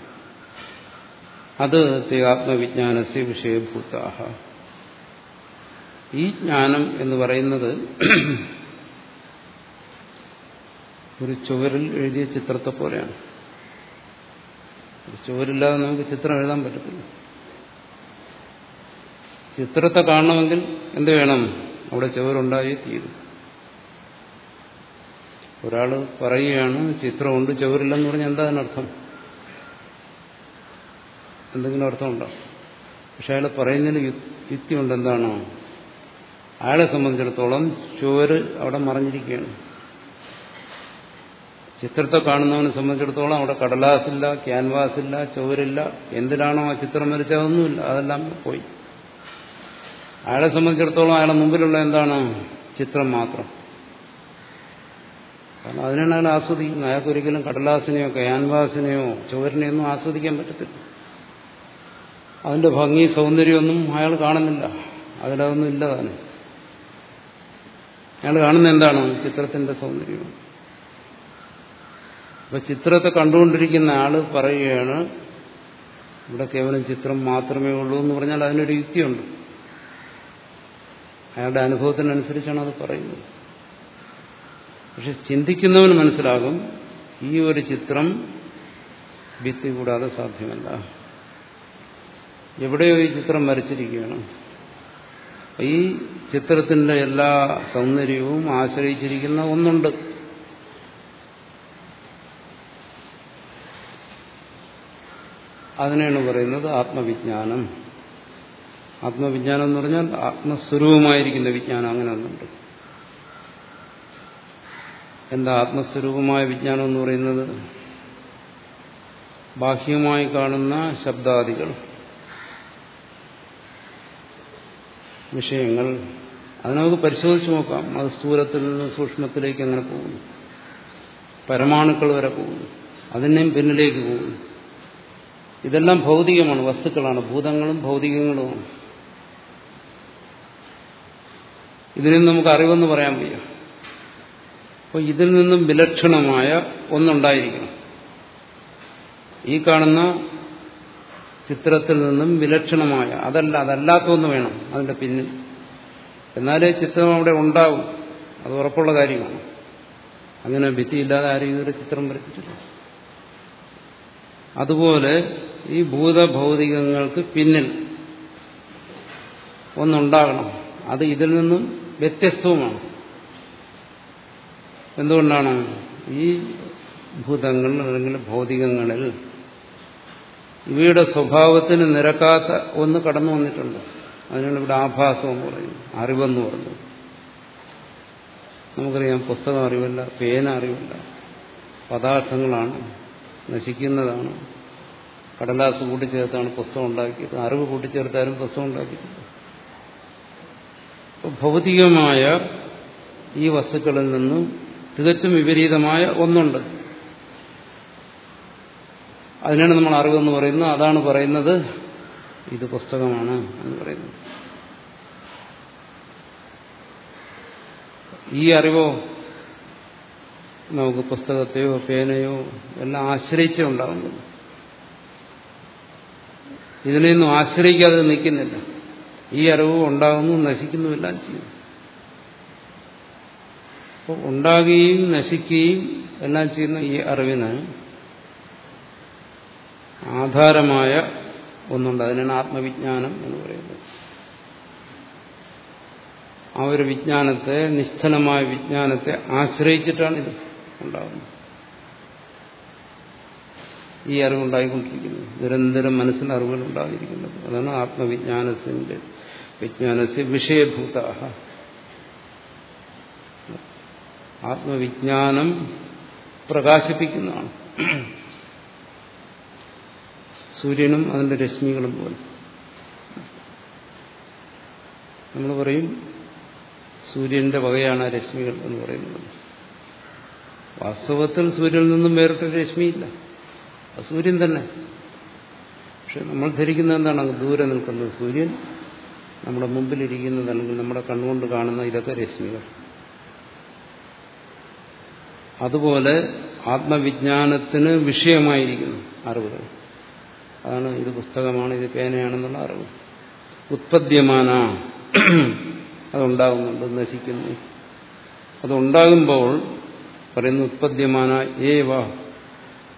അത് ആത്മവിജ്ഞാനസ്യ വിഷയഭൂതാഹ. ഈ ജ്ഞാനം എന്ന് പറയുന്നത് ഒരു ചുവരിൽ എഴുതിയ ചിത്രത്തെ പോലെയാണ്. ചുവരില്ലാതെ നമുക്ക് ചിത്രം എഴുതാൻ പറ്റത്തില്ല. ചിത്രത്തെ കാണണമെങ്കിൽ എന്ത് വേണം? അവിടെ ചവറുണ്ടായി തീരും. ഒരാൾ പറയുകയാണ് ചിത്രമുണ്ട് ചുവരില്ലെന്ന് പറഞ്ഞാൽ എന്താ അതിനർത്ഥം എന്തെങ്കിലും അർത്ഥമുണ്ടോ പക്ഷെ അയാൾ പറയുന്നതിന് യുക്തിയുണ്ട് എന്താണോ? അയാളെ സംബന്ധിച്ചിടത്തോളം ചുവര് അവിടെ മറഞ്ഞിരിക്കുകയാണ്. ചിത്രത്തെ കാണുന്നവനെ സംബന്ധിച്ചിടത്തോളം അവിടെ കടലാസില്ല ക്യാൻവാസില്ല ചുവരില്ല. എന്തിനാണോ ആ ചിത്രം വരച്ചതൊന്നുമില്ല. അതെല്ലാം പോയി. അയാളെ സംബന്ധിച്ചിടത്തോളം അയാളെ മുമ്പിലുള്ള എന്താണ് ചിത്രം മാത്രം. കാരണം അതിനാണ് അയാൾ ആസ്വദിക്കുന്നത്. അയാൾക്ക് ഒരിക്കലും കടലാസിനെയോ ക്യാൻവാസിനെയോ ചുവരനെയൊന്നും ആസ്വദിക്കാൻ പറ്റത്തില്ല. അതിന്റെ ഭംഗി സൗന്ദര്യമൊന്നും അയാൾ കാണുന്നില്ല. അതിലതൊന്നും ഇല്ല അയാൾ കാണുന്ന എന്താണ്? ചിത്രത്തിന്റെ സൗന്ദര്യം. അപ്പൊ ചിത്രത്തെ കണ്ടുകൊണ്ടിരിക്കുന്ന ആൾ പറയുകയാണ് ഇവിടെ കേവലം ചിത്രം മാത്രമേ ഉള്ളൂ എന്ന് പറഞ്ഞാൽ അതിനൊരു യുക്തിയുണ്ട്. അയാളുടെ അനുഭവത്തിനനുസരിച്ചാണ് അത് പറയുന്നത്. പക്ഷെ ചിന്തിക്കുന്നവന് മനസ്സിലാകും ഈ ഒരു ചിത്രം ഭിത്തി കൂടാതെ സാധ്യമല്ല. എവിടെയോ ഈ ചിത്രം വരച്ചിരിക്കുകയാണ്. ഈ ചിത്രത്തിന്റെ എല്ലാ സൗന്ദര്യവും ആശ്രയിച്ചിരിക്കുന്ന ഒന്നുണ്ട്. അതിനെയാണ് പറയുന്നത് ആത്മവിജ്ഞാനം. ആത്മവിജ്ഞാനം എന്ന് പറഞ്ഞാൽ ആത്മസ്വരൂപമായിരിക്കുന്ന വിജ്ഞാനം അങ്ങനെ ഒന്നുണ്ട് എന്താ ആത്മസ്വരൂപമായ വിജ്ഞാനം എന്ന് പറയുന്നത്? ബാഹ്യമായി കാണുന്ന ശബ്ദാദികൾ വിഷയങ്ങൾ. അത് നമുക്ക് പരിശോധിച്ച് നോക്കാം. അത് സ്ഥൂലത്തിൽ നിന്ന് സൂക്ഷ്മത്തിലേക്ക് അങ്ങനെ പോകുന്നു? പരമാണുക്കൾ വരെ പോകുന്നു. അതിനെയും പിന്നിലേക്ക് പോകുന്നു. ഇതെല്ലാം ഭൗതികമാണ് വസ്തുക്കളാണ്. ഭൂതങ്ങളും ഭൗതികങ്ങളുമാണ്. ഇതിനും നമുക്ക് അറിവെന്ന് പറയാൻ വയ്യ. അപ്പോൾ ഇതിൽ നിന്നും വിലക്ഷണമായ ഒന്നുണ്ടായിരിക്കണം. ഈ കാണുന്ന ചിത്രത്തിൽ നിന്നും വിലക്ഷണമായ അതല്ല അതല്ലാത്ത ഒന്ന് വേണം അതിന്റെ പിന്നിൽ. എന്നാലേ ചിത്രം അവിടെ ഉണ്ടാവും. അത് ഉറപ്പുള്ള കാര്യമാണ്. അങ്ങനെ ഭിത്തിയില്ലാതെ ആരും ഇതൊരു ചിത്രം വരച്ചിട്ടില്ല. അതുപോലെ ഈ ഭൂതഭൗതികങ്ങൾക്ക് പിന്നിൽ ഒന്നുണ്ടാകണം. അത് ഇതിൽ നിന്നും വ്യത്യസ്തവുമാണ്. എന്തുകൊണ്ടാണ് ഈ ഭൂതങ്ങൾ അല്ലെങ്കിൽ ഭൗതികങ്ങളിൽ ഇവയുടെ സ്വഭാവത്തിന് നിരക്കാത്ത ഒന്ന് കടന്നു വന്നിട്ടുണ്ട്. അതിനാണ് ഇവിടെ ആഭാസം പറയുന്നത്. അറിവെന്ന് പറഞ്ഞു നമുക്കറിയാം പുസ്തകം അറിവില്ല പേന അറിവില്ല. പദാർത്ഥങ്ങളാണ് നശിക്കുന്നതാണ്. കടലാസ് കൂട്ടിച്ചേർത്താണ് പുസ്തകം ഉണ്ടാക്കിയത്. അറിവ് കൂട്ടിച്ചേർത്താലും പുസ്തകം ഉണ്ടാക്കിയിട്ടില്ല. ഭൗതികമായ ഈ വസ്തുക്കളിൽ നിന്നും തികച്ചും വിപരീതമായ ഒന്നുണ്ട്. അതിനാണ് നമ്മൾ അറിവെന്ന് പറയുന്നത്. അതാണ് പറയുന്നത് ഇത് പുസ്തകമാണ് എന്ന് പറയുന്നത്. ഈ അറിവോ നമുക്ക് പുസ്തകത്തെയോ പേനയോ എല്ലാം ആശ്രയിച്ചേ ഉണ്ടാകുന്നത് ഇതിനെയൊന്നും ആശ്രയിക്കാതെ നിൽക്കുന്നില്ല. ഈ അറിവ് ഉണ്ടാകുന്നു നശിക്കുന്നുമെല്ലാം ചെയ്യും. അപ്പോൾ ഉണ്ടാകുകയും നശിക്കുകയും എല്ലാം ചെയ്യുന്ന ഈ അറിവിന് ആധാരമായ ഒന്നുണ്ട്. അതിനാണ് ആത്മവിജ്ഞാനം എന്ന് പറയുന്നത്. ആ ഒരു വിജ്ഞാനത്തെ നിശ്ചലമായ വിജ്ഞാനത്തെ ആശ്രയിച്ചിട്ടാണ് ഇത് ഉണ്ടാകുന്നത്. ഈ അറിവുണ്ടായിക്കൊണ്ടിരിക്കുന്നത് നിരന്തരം മനസ്സിന് അറിവുകൾ ഉണ്ടാകിയിരിക്കുന്നത് അതാണ് ആത്മവിജ്ഞാനത്തിന്റെ വിജ്ഞാനസ് വിഷയഭൂത ആത്മവിജ്ഞാനം പ്രകാശിപ്പിക്കുന്നതാണ്. സൂര്യനും അതിന്റെ രശ്മികളും പോലെ. നമ്മൾ പറയും സൂര്യന്റെ വകയാണ് രശ്മികൾ എന്ന് പറയുന്നത്. വാസ്തവത്തിൽ സൂര്യനിൽ നിന്നും വേറിട്ടൊരു രശ്മിയില്ല. സൂര്യൻ തന്നെ. പക്ഷെ നമ്മൾ ധരിക്കുന്ന എന്താണ്? അങ്ങ് ദൂരെ നിൽക്കുന്നത്. സൂര്യൻ നമ്മുടെ മുമ്പിലിരിക്കുന്നത് അല്ലെങ്കിൽ നമ്മുടെ കണ്ണുകൊണ്ട് കാണുന്ന ഇതൊക്കെ രശ്മികൾ. അതുപോലെ ആത്മവിജ്ഞാനത്തിന് വിഷയമായിരിക്കുന്നു അറിവുകൾ. അതാണ് ഇത് പുസ്തകമാണ് ഇത് പേനയാണെന്നുള്ള അറിവ്. ഉത്പദ്യമാന അതുണ്ടാകുന്നുണ്ട് നശിക്കുന്നു. അതുണ്ടാകുമ്പോൾ പറയുന്ന ഉത്പദ്യമാന ഏവ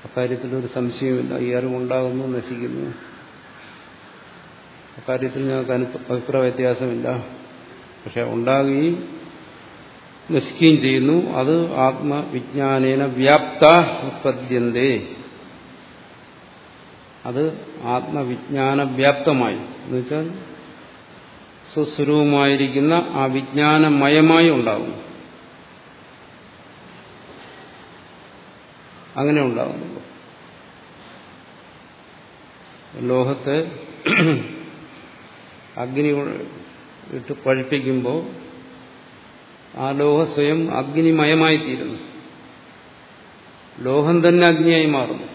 അക്കാര്യത്തിൽ ഒരു സംശയമില്ല. ഈ അറിവുണ്ടാകുന്നു നശിക്കുന്നു. അക്കാര്യത്തിൽ ഞങ്ങൾക്ക് അഭിപ്രായ വ്യത്യാസമില്ല. പക്ഷെ ഉണ്ടാകുകയും നശിക്കുകയും ചെയ്യുന്നു. അത് ആത്മവിജ്ഞാനേന വ്യാപ്ത ഉത്പദ്യന്തേ അത് ആത്മവിജ്ഞാന വ്യാപ്തമായി. എന്നുവെച്ചാൽ സ്വസ്വരൂപമായിരിക്കുന്ന ആ വിജ്ഞാനമയമായി ഉണ്ടാകുന്നു. അങ്ങനെ ഉണ്ടാകുന്നു ലോഹത്തെ അഗ്നി ഇട്ട് പഴിപ്പിക്കുമ്പോൾ ആ ലോഹ സ്വയം അഗ്നിമയമായി തീരുന്നു ലോഹം തന്നെ അഗ്നിയായി മാറുന്നു.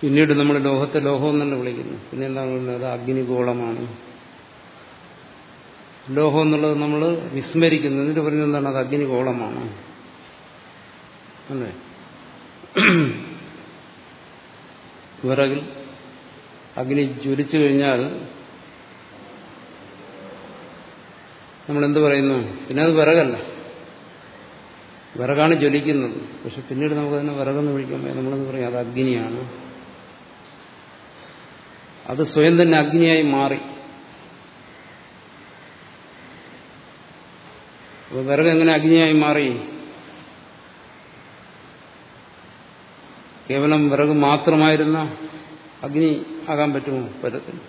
പിന്നീട് നമ്മൾ ലോഹത്തെ ലോഹം തന്നെ വിളിക്കുന്നു. പിന്നെ എന്താണ് പറയുന്നത്? അഗ്നിഗോളമാണ്. ലോഹം എന്നുള്ളത് നമ്മൾ വിസ്മരിക്കുന്നു. എന്നിട്ട് പറയുന്നത് എന്താണ്? അത് അഗ്നിഗോളമാണ്. അല്ലേ? വിറകിൽ അഗ്നി ജ്വലിച്ചു കഴിഞ്ഞാൽ നമ്മൾ എന്ത് പറയുന്നു? പിന്നെ അത് വിറകല്ല. വിറകാണ് ജ്വലിക്കുന്നത്. പക്ഷെ പിന്നീട് നമുക്ക് നമുക്കതിനെ വിറകെന്ന് വിളിക്കുമ്പോൾ നമ്മളെന്ന് പറയും? അത് അഗ്നിയാണ്. അത് സ്വയം തന്നെ അഗ്നിയായി മാറി. അപ്പോൾ വിറക് എങ്ങനെ അഗ്നിയായി മാറി? കേവലം വിറക് മാത്രമായിരുന്ന അഗ്നി ആകാൻ പറ്റുമോ? പറ്റത്തില്ല.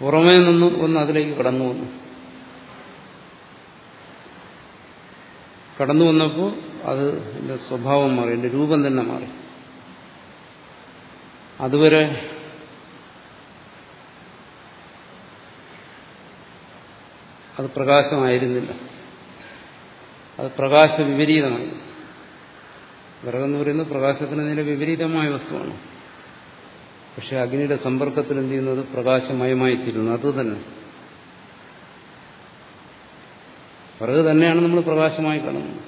പുറമേ നിന്ന് ഒന്ന് അതിലേക്ക് കടന്നു വന്നു. കടന്നു വന്നപ്പോൾ അത് എന്റെ സ്വഭാവം മാറി എന്റെ രൂപം തന്നെ മാറി. അതുവരെ അത് പ്രകാശമായിരുന്നില്ല. അത് പ്രകാശ വിപരീതമായി വിറകെന്ന് പറയുന്നത് പ്രകാശത്തിന് നേരെ വിപരീതമായ വസ്തുവാണ്. പക്ഷെ അഗ്നിയുടെ സമ്പർക്കത്തിൽ എന്ത് ചെയ്യുന്നത്? പ്രകാശമയമായി തീരുന്നു അത് തന്നെ. വിറക് തന്നെയാണ് നമ്മൾ പ്രകാശമായി കാണുന്നത്.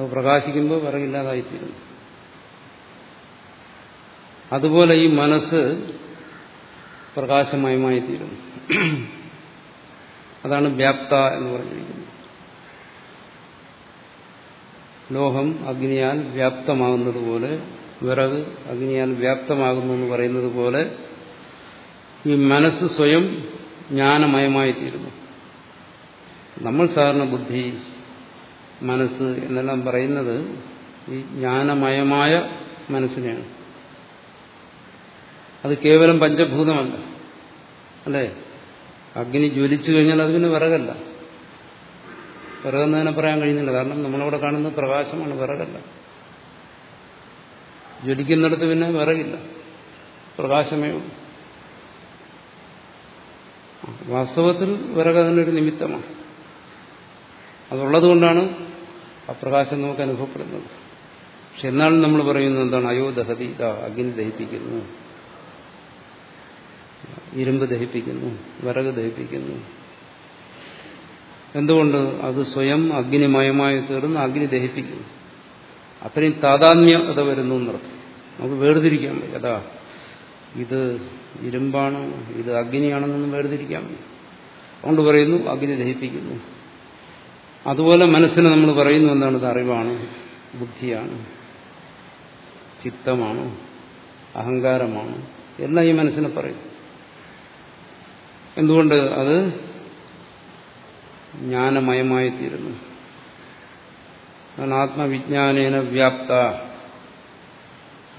അത് പ്രകാശിക്കുമ്പോൾ വിറകില്ലാതായിത്തീരുന്നു. അതുപോലെ ഈ മനസ്സ് പ്രകാശമയമായി തീരുന്നു അതാണ് വ്യാപ്ത എന്ന് പറഞ്ഞിരിക്കുന്നത്. ലോഹം അഗ്നിയാൽ വ്യാപ്തമാകുന്നത് പോലെ വിറക് അഗ്നിയാൽ വ്യാപ്തമാകുന്നു എന്ന് പറയുന്നത് പോലെ ഈ മനസ്സ് സ്വയം ജ്ഞാനമയമായി തീരുന്നു നമ്മൾ സാധാരണ ബുദ്ധി മനസ്സ് എന്നെല്ലാം പറയുന്നത് ഈ ജ്ഞാനമയമായ മനസ്സിനെയാണ്. അത് കേവലം പഞ്ചഭൂതമല്ല. അല്ലേ? അഗ്നി ജ്വലിച്ചു കഴിഞ്ഞാൽ അത് പിന്നെ വിറകല്ല. വിറകെന്ന് തന്നെ പറയാൻ കഴിയുന്നില്ല. കാരണം നമ്മളവിടെ കാണുന്നത് പ്രകാശമാണ് വിറകല്ല ജ്വലിക്കുന്നിടത്ത് പിന്നെ വിറകില്ല. പ്രകാശമേ ഉള്ളൂ. വാസ്തവത്തിൽ വിറക് അതിനൊരു നിമിത്തമാണ്. അതുള്ളതുകൊണ്ടാണ് ആ പ്രകാശം നമുക്ക് അനുഭവപ്പെടുന്നത്. പക്ഷെ എന്നാലും നമ്മൾ പറയുന്നത് എന്താണ്? അയോ ദഹതി അഗ്നി ദഹിപ്പിക്കുന്നു. ഇരുമ്പ് ദഹിപ്പിക്കുന്നു. വിറക് ദഹിപ്പിക്കുന്നു. എന്തുകൊണ്ട് അത് സ്വയം അഗ്നിമയമായി തീർന്ന് അഗ്നി ദഹിപ്പിക്കുന്നു? അത്രയും താതാത്മ്യത വരുന്നു എന്നർത്ഥം. നമുക്ക് വേർതിരിക്കാൻ വയ്യ. അതാ ഇത് ഇരുമ്പാണ് ഇത് അഗ്നിയാണെന്നൊന്നും വേർതിരിക്കാൻ അതുകൊണ്ട് പറയുന്നു അഗ്നി ദഹിപ്പിക്കുന്നു. അതുപോലെ മനസ്സിന് നമ്മൾ പറയുന്നു എന്താണ്? ഇത് അറിവാണ് ബുദ്ധിയാണ് ചിത്തമാണ് അഹങ്കാരമാണ്. എല്ലാം ഈ മനസ്സിനെ പറയും എന്തുകൊണ്ട് അത് ജ്ഞാനമയമായി തീരുന്നു ആത്മവിജ്ഞാനേന വ്യാപ്ത.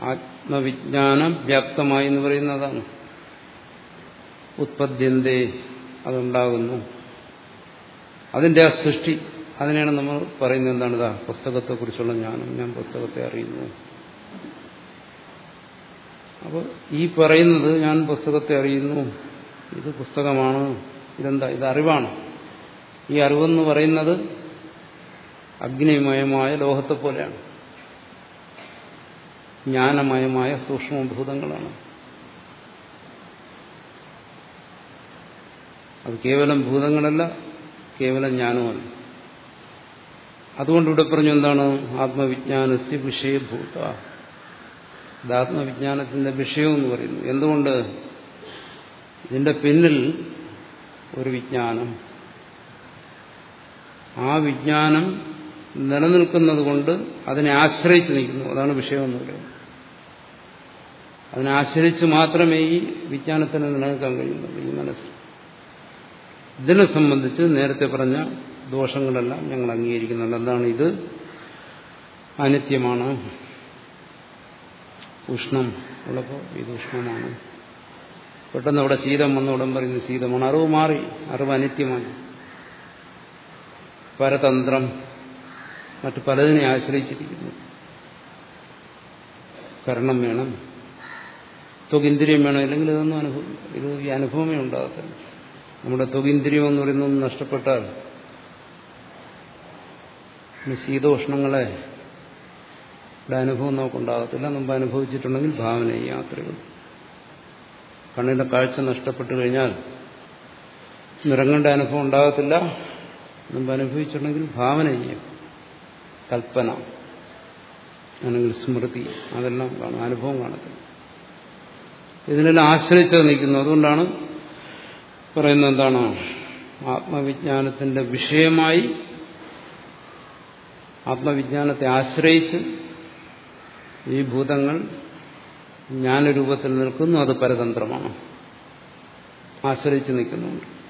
ആത്മവിജ്ഞാനം വ്യാപ്തമായി എന്ന് പറയുന്നതാണ്. ഉത്പദ്യന്തേ അതുണ്ടാകുന്നു. അതിന്റെ ആ സൃഷ്ടി അതിനെയാണ് നമ്മൾ പറയുന്നത് എന്താണ്? ഇതാ പുസ്തകത്തെക്കുറിച്ചുള്ള ജ്ഞാനം. ഞാൻ പുസ്തകത്തെ അറിയുന്നു. അപ്പോൾ ഈ പറയുന്നത് ഞാൻ പുസ്തകത്തെ അറിയുന്നു. ഇത് പുസ്തകമാണ്. ഇതെന്താ? ഇത് അറിവാണ്. ഈ അറിവെന്ന് പറയുന്നത് അഗ്നിമയമായ ലോഹത്തെ പോലെയാണ്. ജ്ഞാനമയമായ സൂക്ഷ്മഭൂതങ്ങളാണ് അത് കേവലം ഭൂതങ്ങളല്ല കേവലം ജ്ഞാനമല്ല അതുകൊണ്ട് ഇവിടെ പറഞ്ഞു എന്താണ്? ആത്മവിജ്ഞാനസ്യ വിഷയഭൂത ഇത് ആത്മവിജ്ഞാനത്തിന്റെ വിഷയം എന്ന് പറയുന്നു. എന്തുകൊണ്ട്? ഇതിന്റെ പിന്നിൽ ഒരു വിജ്ഞാനം ആ വിജ്ഞാനം നിലനിൽക്കുന്നത് കൊണ്ട് അതിനെ ആശ്രയിച്ച് നിൽക്കുന്നു. അതാണ് വിഷയമെന്ന് പറയുന്നത്. അതിനെ ആശ്രയിച്ച് മാത്രമേ ഈ വിജ്ഞാനത്തിന് നിലനിൽക്കാൻ കഴിയുന്നുള്ളൂ ഈ മനസ്സ്. ഇതിനെ സംബന്ധിച്ച് നേരത്തെ പറഞ്ഞ ദോഷങ്ങളെല്ലാം ഞങ്ങൾ അംഗീകരിക്കുന്നുണ്ട്. എന്താണ് ഇത്? അനിത്യമാണ്. ഉഷ്ണം. ഉള്ളപ്പോൾ ഇത് ഉഷ്ണമാണ്. പെട്ടെന്ന് അവിടെ ശീതം വന്ന ഉടൻ പറയുന്നത് ശീതമാണ്. അറിവ് മാറി. അറിവ് അനിത്യമാണ്. പരതന്ത്രം മറ്റു പലതിനെ ആശ്രയിച്ചിരിക്കുന്നു. കരണം വേണം തുകിന്ദ്രിയം വേണം ഇല്ലെങ്കിൽ ഇതൊന്നും അനുഭവം ഇത് ഈ അനുഭവമേ ഉണ്ടാകത്തില്ല. നമ്മുടെ തുകിന്ദ്രിയം എന്ന് പറയുന്നത് നഷ്ടപ്പെട്ടാൽ ശീതോഷ്ണങ്ങളെ അനുഭവം നമുക്കുണ്ടാകത്തില്ല. മുമ്പ് അനുഭവിച്ചിട്ടുണ്ടെങ്കിൽ ഭാവന ഈ യാത്രകൾ. കണ്ണിന്റെ കാഴ്ച നഷ്ടപ്പെട്ടു കഴിഞ്ഞാൽ നിറങ്ങളുടെ അനുഭവം ഉണ്ടാകത്തില്ല. മുമ്പ് അനുഭവിച്ചിട്ടുണ്ടെങ്കിൽ ഭാവന ചെയ്യും കൽപ്പന. അല്ലെങ്കിൽ സ്മൃതി. അതെല്ലാം കാണും. അനുഭവം കാണത്തില്ല. ഇതിനെല്ലാം ആശ്രയിച്ച് നിൽക്കുന്നു. അതുകൊണ്ടാണ് പറയുന്നത് എന്താണ്? ആത്മവിജ്ഞാനത്തിന്റെ വിഷയമായി ആത്മവിജ്ഞാനത്തെ ആശ്രയിച്ച് ഈ ഭൂതങ്ങൾ ജ്ഞാനരൂപത്തിൽ നിൽക്കുന്നു. അത് പരതന്ത്രമാണ്. ആശ്രയിച്ച് നിൽക്കുന്നുണ്ട്.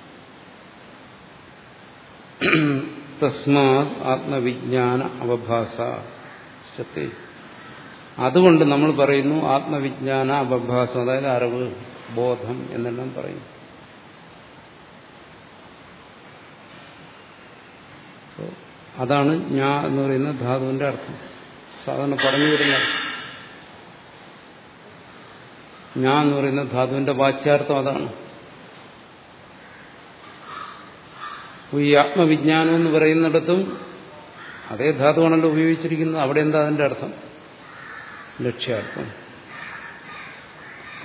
തസ്മാത് ആത്മവിജ്ഞാന അവഭാസ. അതുകൊണ്ട് നമ്മൾ പറയുന്നു ആത്മവിജ്ഞാന അവഭാസം അതായത് അറിവ് ബോധം എന്നെല്ലാം പറയും അതാണ് ഞാ എന്ന് പറയുന്ന ധാതുവിന്റെ അർത്ഥം. സാധാരണ പറഞ്ഞു വരുന്ന ഞാ എന്ന് പറയുന്ന ധാതുവിന്റെ വാച്യാർത്ഥം അതാണ്. ഈ ആത്മവിജ്ഞാനം എന്ന് പറയുന്നിടത്തും അതേ ധാതുവാണല്ലോ ഉപയോഗിച്ചിരിക്കുന്നത്. അവിടെ എന്താ അതിന്റെ അർത്ഥം? ലക്ഷ്യാർത്ഥം.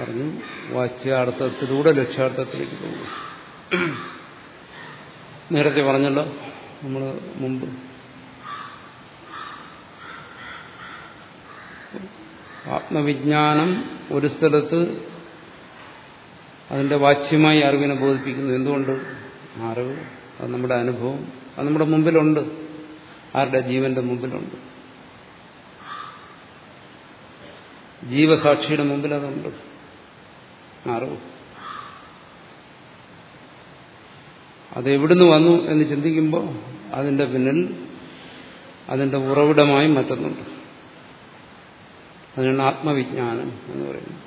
പറഞ്ഞു വാച്യാർത്ഥത്തിലൂടെ ലക്ഷ്യാർത്ഥത്തിലേക്ക് പോകും നേരത്തെ പറഞ്ഞല്ലോ നമ്മൾ മുമ്പ്. ആത്മവിജ്ഞാനം ഒരു സ്ഥലത്ത് അതിന്റെ വാച്യമായി അറിവിനെ ബോധിപ്പിക്കുന്നു. എന്തുകൊണ്ട്? അറിവ്. അത് നമ്മുടെ അനുഭവം അത് നമ്മുടെ മുമ്പിലുണ്ട്. ആരുടെ? ജീവന്റെ മുമ്പിലുണ്ട്. ജീവസാക്ഷിയുടെ മുമ്പിൽ അതുണ്ട്. അറിവ് അതെവിടുന്ന് വന്നു എന്ന് ചിന്തിക്കുമ്പോൾ അതിന്റെ പിന്നിൽ അതിന്റെ ഉറവിടമായി മറ്റൊന്നുണ്ട്. അതിനാണ് ആത്മവിജ്ഞാനം എന്ന് പറയുന്നത്.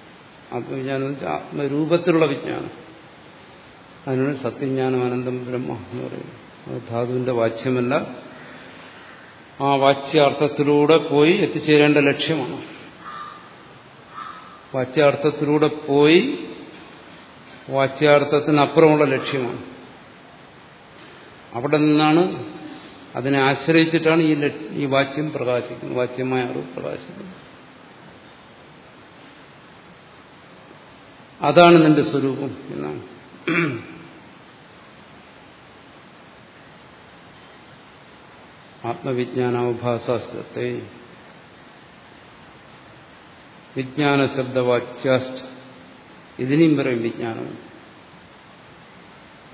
ആത്മവിജ്ഞാനം എന്ന് വെച്ചാൽ ആത്മരൂപത്തിലുള്ള വിജ്ഞാനം. അതിനാണ് സത്യജ്ഞാനം അനന്തം ബ്രഹ്മ എന്ന് പറയുന്നത് ധാതുവിന്റെ വാച്യമല്ല ആ വാച്യാർത്ഥത്തിലൂടെ പോയി എത്തിച്ചേരേണ്ട ലക്ഷ്യമാണ്. വാച്യാർത്ഥത്തിലൂടെ പോയി വാച്യാർത്ഥത്തിനപ്പുറമുള്ള ലക്ഷ്യമാണ്. അവിടെ നിന്നാണ് അതിനെ ആശ്രയിച്ചിട്ടാണ് ഈ ഈ വാച്യം പ്രകാശിക്കുന്നത് വാച്യമായ അറിവ് പ്രകാശിക്കുന്നത്. അതാണ് നിന്റെ സ്വരൂപം എന്നാണ്. ആത്മവിജ്ഞാനാവഭാസത്തെ വിജ്ഞാന ശബ്ദവാക്യാസ്റ്റ് ഇതിനെയും പറയും വിജ്ഞാനം.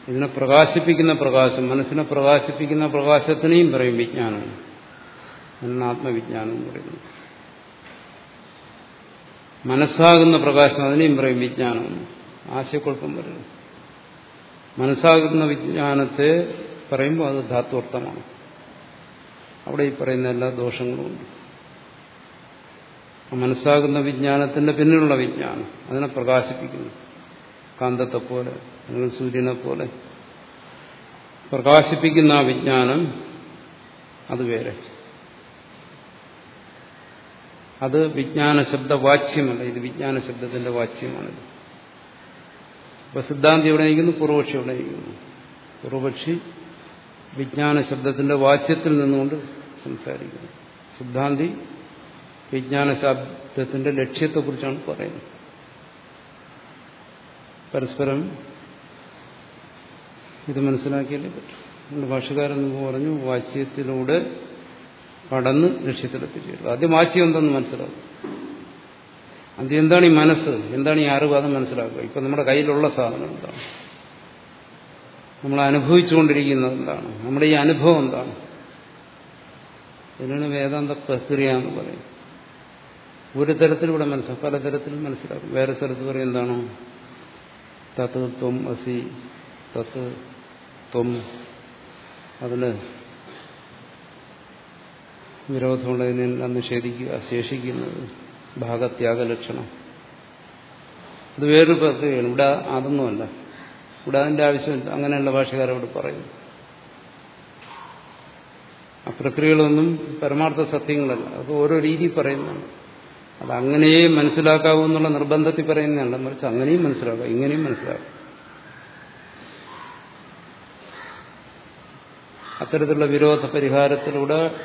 ഇതിനെ പ്രകാശിപ്പിക്കുന്ന പ്രകാശം മനസ്സിനെ പ്രകാശിപ്പിക്കുന്ന പ്രകാശത്തിനെയും പറയും വിജ്ഞാനം. എന്ന ആത്മവിജ്ഞാനം എന്ന് പറയുന്നത്. മനസ്സാകുന്ന പ്രകാശം അതിനെയും പറയും വിജ്ഞാനം. ആശയക്കുഴപ്പം വരുന്നു. മനസ്സാകുന്ന വിജ്ഞാനത്തെ പറയുമ്പോൾ അത് ധാത്വർത്ഥമാണ്. അവിടെ ഈ പറയുന്ന എല്ലാ ദോഷങ്ങളും ഉണ്ട്. മനസ്സാകുന്ന വിജ്ഞാനത്തിന്റെ പിന്നിലുള്ള വിജ്ഞാനം അതിനെ പ്രകാശിപ്പിക്കുന്നു. കാന്തത്തെ പോലെ അല്ലെങ്കിൽ സൂര്യനെ പോലെ പ്രകാശിപ്പിക്കുന്ന ആ വിജ്ഞാനം അത് വേറെ. അത് വിജ്ഞാന ശബ്ദ വാച്യമല്ല ഇത് വിജ്ഞാന ശബ്ദത്തിന്റെ വാച്യമാണിത്. അപ്പൊ സിദ്ധാന്തി എവിടെ നയിക്കുന്നു പൂർവപക്ഷി എവിടെ നയിക്കുന്നു പൂർവപക്ഷി വിജ്ഞാന ശബ്ദത്തിന്റെ വാച്യത്തിൽ നിന്നുകൊണ്ട് സംസാരിക്കുന്നു. സിദ്ധാന്തി വിജ്ഞാന ശബ്ദത്തിന്റെ ലക്ഷ്യത്തെക്കുറിച്ചാണ് പറയുന്നത്. പരസ്പരം ഇത് മനസ്സിലാക്കിയല്ലേ പറ്റും. നമ്മുടെ ഭാഷകാരൻ പറഞ്ഞു വാച്യത്തിലൂടെ കടന്ന് ലക്ഷ്യത്തിലെത്തിച്ചേരും ആദ്യം വാച്യം എന്തെന്ന് മനസ്സിലാക്കും അത് എന്താണ് ഈ മനസ്സ്? എന്താണ് ഈ അറിവ്? അത് മനസ്സിലാക്കുക. ഇപ്പൊ നമ്മുടെ കയ്യിലുള്ള സാധനം എന്താണ്? നമ്മൾ അനുഭവിച്ചുകൊണ്ടിരിക്കുന്നത് എന്താണ്? നമ്മുടെ ഈ അനുഭവം എന്താണ്? ഇതിനാണ് വേദാന്ത പ്രക്രിയ എന്ന് പറയും ഒരു തരത്തിലൂടെ മനസ്സിലാക്കും പലതരത്തിലും മനസ്സിലാക്കും. വേറെ സ്ഥലത്ത് പറയും എന്താണോ? തത്ത് ത്വം അസി തത്ത് ത്വം അതിന് വിരോധമുള്ളതിനെല്ലാം നിഷേധിക്കുക ശേഷിക്കുന്നത്. ഭാഗത്യാഗ ലക്ഷണം അത് വേറൊരു പ്രക്രിയയാണ് ഇവിടെ അതൊന്നുമല്ല. ഇവിടെ അതിന്റെ ആവശ്യമില്ല അങ്ങനെയുള്ള ഭാഷകാരോട് പറയും ആ പ്രക്രിയകളൊന്നും പരമാർത്ഥ സത്യങ്ങളല്ല. അത് ഓരോ രീതി പറയുന്നതാണ്. അത് അങ്ങനെയും മനസ്സിലാക്കാവൂ എന്നുള്ള നിർബന്ധത്തിൽ പറയുന്നതല്ല. മറിച്ച് അങ്ങനെയും മനസ്സിലാക്കാം ഇങ്ങനെയും മനസ്സിലാക്കാം. അത്തരത്തിലുള്ള വിരോധ പരിഹാരത്തിലൂടെ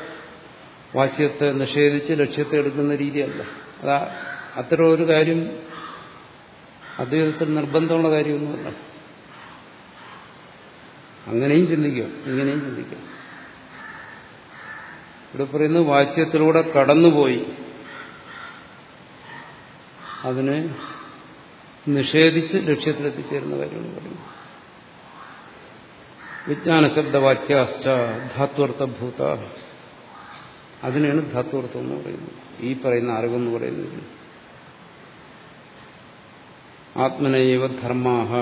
വാച്യത്തെ നിഷേധിച്ച് ലക്ഷ്യത്തെ എടുക്കുന്ന രീതിയല്ല. അതാ അത്തരം ഒരു കാര്യം അദ്വൈതത്തിൽ നിർബന്ധമുള്ള കാര്യമൊന്നുമല്ല. അങ്ങനെയും ചിന്തിക്കാം ഇങ്ങനെയും ചിന്തിക്കാം ഇവിടെ പറയുന്നത് വാച്യത്തിലൂടെ കടന്നുപോയി. അതിനെ നിഷേധിച്ച് ലക്ഷ്യത്തിലെത്തിച്ചേരുന്ന കാര്യമാണ് പറയുന്നത്. വിജ്ഞാനശബ്ദവാച്യാശ്ച ധാത്വർത്ഥഭൂത. അതിനെയാണ് ധാത്വർത്ഥം എന്ന് പറയുന്നത്. ഈ പറയുന്ന അറിവെന്ന് പറയുന്നത്? ആത്മനൈവ ധർമാഹ.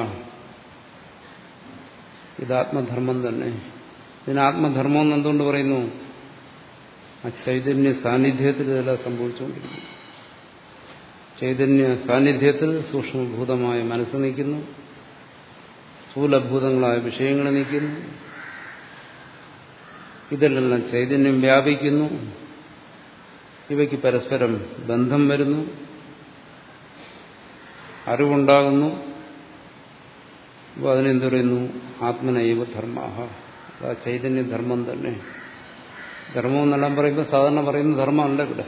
ഇത് ആത്മധർമ്മം തന്നെ. ഇതിന് ആത്മധർമ്മം എന്ന് എന്തുകൊണ്ട് പറയുന്നു? ആ ചൈതന്യ സാന്നിധ്യത്തിൽ ഇതെല്ലാം സംഭവിച്ചുകൊണ്ടിരിക്കുന്നു. ചൈതന്യ സാന്നിധ്യത്തിൽ സൂക്ഷ്മഭൂതമായ മനസ്സ് നിൽക്കുന്നു. സ്ഥൂലഭൂതങ്ങളായ വിഷയങ്ങൾ നിൽക്കുന്നു. ഇതിലെല്ലാം ചൈതന്യം വ്യാപിക്കുന്നു. ഇവയ്ക്ക് പരസ്പരം ബന്ധം വരുന്നു അറിവുണ്ടാകുന്നു. അപ്പോൾ അതിനെന്ത് പറയുന്നു? ആത്മനൈവ ധർമ്മ ചൈതന്യ ചൈതന്യധർമ്മം തന്നെ. ധർമ്മം എന്നെല്ലാം പറയുമ്പോൾ സാധാരണ പറയുന്ന ധർമ്മമല്ല ഇവിടെ.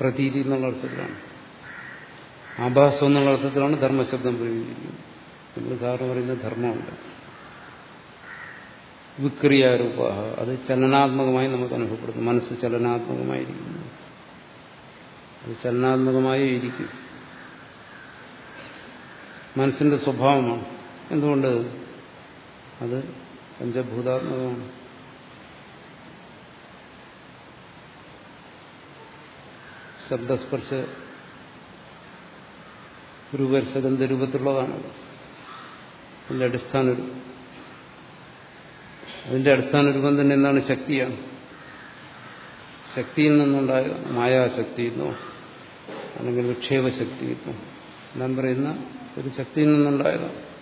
പ്രതീതി എന്നുള്ള അർത്ഥത്തിലാണ്. ആഭാസം എന്നുള്ള അർത്ഥത്തിലാണ് ധർമ്മശബ്ദം പ്രയോഗിക്കുന്നത്. നമ്മൾ സാറ് പറയുന്ന ധർമ്മമുണ്ട് വിക്രിയാരൂപ അത് ചലനാത്മകമായി നമുക്ക് അനുഭവപ്പെടുന്നു. മനസ്സ് ചലനാത്മകമായിരിക്കുന്നു. അത് ചലനാത്മകമായി ഇരിക്കും. മനസ്സിന്റെ സ്വഭാവമാണ്. എന്തുകൊണ്ട്? അത് പഞ്ചഭൂതാത്മകമാണ്. ശബ്ദസ്പർശ രൂപരസഗന്ധ രൂപത്തിലുള്ളതാണ് അതിന്റെ അടിസ്ഥാന അതിന്റെ അടിസ്ഥാന രൂപം തന്നെ എന്താണ് ശക്തിയാണ്. ശക്തിയിൽ നിന്നുണ്ടായ മായാശക്തി എന്നോ അല്ലെങ്കിൽ വിക്ഷേപശക്തി എന്നോ എല്ലാം പറയുന്ന ഒരു ശക്തിയിൽ നിന്നുണ്ടായതാണ്.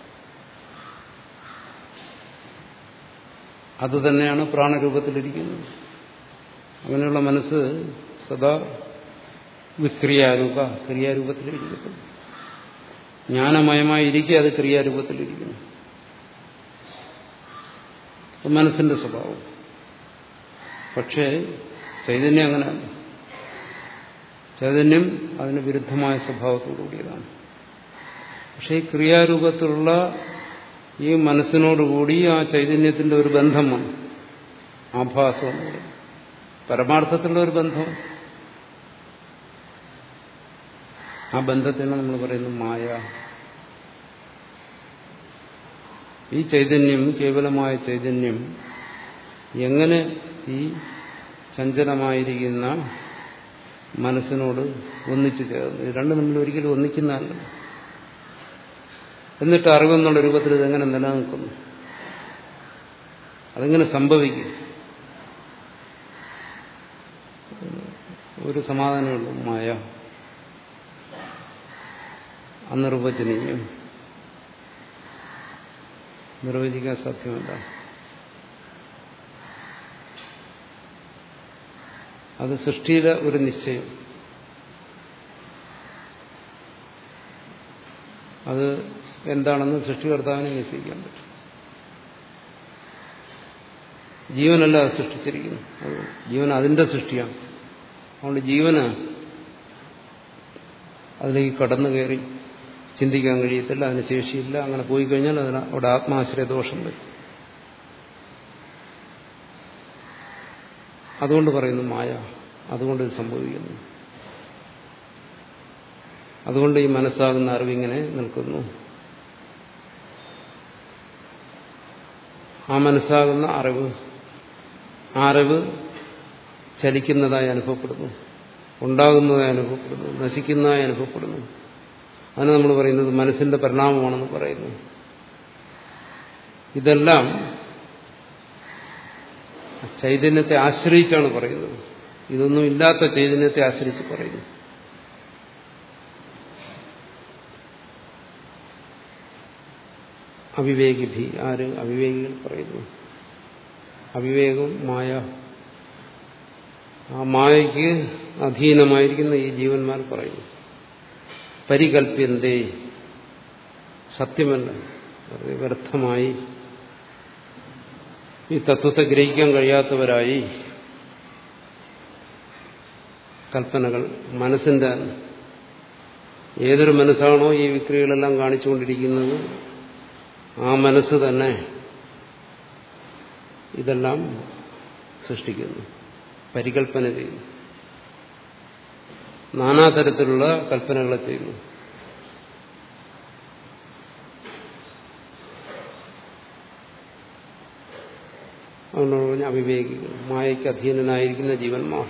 അത് തന്നെയാണ് പ്രാണരൂപത്തിലിരിക്കുന്നത്. അങ്ങനെയുള്ള മനസ്സ് സദാ വിക്രിയാരൂപ ക്രിയാരൂപത്തിലിരിക്കുന്നു. ജ്ഞാനമയമായിരിക്കെ അത് ക്രിയാരൂപത്തിലിരിക്കുന്നു. മനസ്സിന്റെ സ്വഭാവം. പക്ഷേ ചൈതന്യം അങ്ങനെയല്ല ചൈതന്യം അതിന് വിരുദ്ധമായ സ്വഭാവത്തോടുകൂടിയതാണ്. പക്ഷേ ഈ ക്രിയാരൂപത്തിലുള്ള ഈ മനസ്സിനോടുകൂടി ആ ചൈതന്യത്തിന്റെ ഒരു ബന്ധമാണ് ആഭാസം പരമാർത്ഥത്തിലുള്ള ഒരു ബന്ധം. ആ ബന്ധത്തിനാണ് നമ്മൾ പറയുന്നത് മായ. ഈ ചൈതന്യം കേവലമായ ചൈതന്യം എങ്ങനെ ഈ ചഞ്ചലമായിരിക്കുന്ന മനസ്സിനോട് ഒന്നിച്ചു ചേർന്നു? രണ്ടും നമ്മൾ ഒരിക്കലും ഒന്നിക്കുന്നതല്ല. എന്നിട്ട് അറിവെന്നുള്ള രൂപത്തിൽ ഇതെങ്ങനെ നിലനിൽക്കുന്നു? അതെങ്ങനെ സംഭവിക്കും? ഒരു സമാധാനമുള്ളൂ മായ അനിർവചനീയം നിർവചിക്കാൻ സാധ്യമല്ല അത് സൃഷ്ടിയുടെ ഒരു നിശ്ചയം. അത് എന്താണെന്ന് സൃഷ്ടികർത്താവിനെ നിശ്ചയിക്കാൻ പറ്റും. ജീവനല്ല അത് സൃഷ്ടിച്ചിരിക്കുന്നു അത് ജീവൻ അതിന്റെ സൃഷ്ടിയാണ്. അതുകൊണ്ട് ജീവന് അതിലേക്ക് കടന്നു കയറി ചിന്തിക്കാൻ കഴിയത്തില്ല അതിന് ശേഷിയില്ല അങ്ങനെ പോയി കഴിഞ്ഞാൽ അതിന് അവിടെ ആത്മാശ്രയദോഷം വരും. അതുകൊണ്ട് പറയുന്നു മായ അതുകൊണ്ട് ഇത് സംഭവിക്കുന്നു. അതുകൊണ്ട് ഈ മനസ്സാകുന്ന അറിവിങ്ങനെ നിൽക്കുന്നു. ആ മനസ്സാകുന്ന അറിവ് ആ അറിവ് ചലിക്കുന്നതായി അനുഭവപ്പെടുന്നു ഉണ്ടാകുന്നതായി അനുഭവപ്പെടുന്നു നശിക്കുന്നതായി അനുഭവപ്പെടുന്നു. അതിന് നമ്മൾ പറയുന്നത് മനസ്സിന്റെ പരിണാമമാണെന്ന് പറയുന്നു. ഇതെല്ലാം ചൈതന്യത്തെ ആശ്രയിച്ചാണ് പറയുന്നത്. ഇതൊന്നും ഇല്ലാത്ത ചൈതന്യത്തെ ആശ്രയിച്ച് പറയുന്നു. അവിവേകി ഭീ ആര്? അവിവേകികൾ പറയുന്നു. അവിവേകം മായ. ആ മായയ്ക്ക് അധീനമായിരിക്കുന്ന ഈ ജീവന്മാർ പറയുന്നു. പരികല്പ്യന്തേ സത്യമല്ല. വ്യർത്ഥമായി ഈ തത്വത്തെ ഗ്രഹിക്കാൻ കഴിയാത്തവരായി കൽപ്പനകൾ മനസ്സിന്റെ ഏതൊരു മനസ്സാണോ ഈ വിക്രികളെല്ലാം കാണിച്ചുകൊണ്ടിരിക്കുന്നത് ആ മനസ്സ് തന്നെ ഇതെല്ലാം സൃഷ്ടിക്കുന്നു പരികൽപ്പന ചെയ്യുന്നു. നാനാതരത്തിലുള്ള കൽപ്പനകളെ ചെയ്യുന്നു. അതുകൊണ്ട് പറഞ്ഞ അവിവേകികൾ മായയ്ക്ക് അധീനനായിരിക്കുന്ന ജീവന്മാർ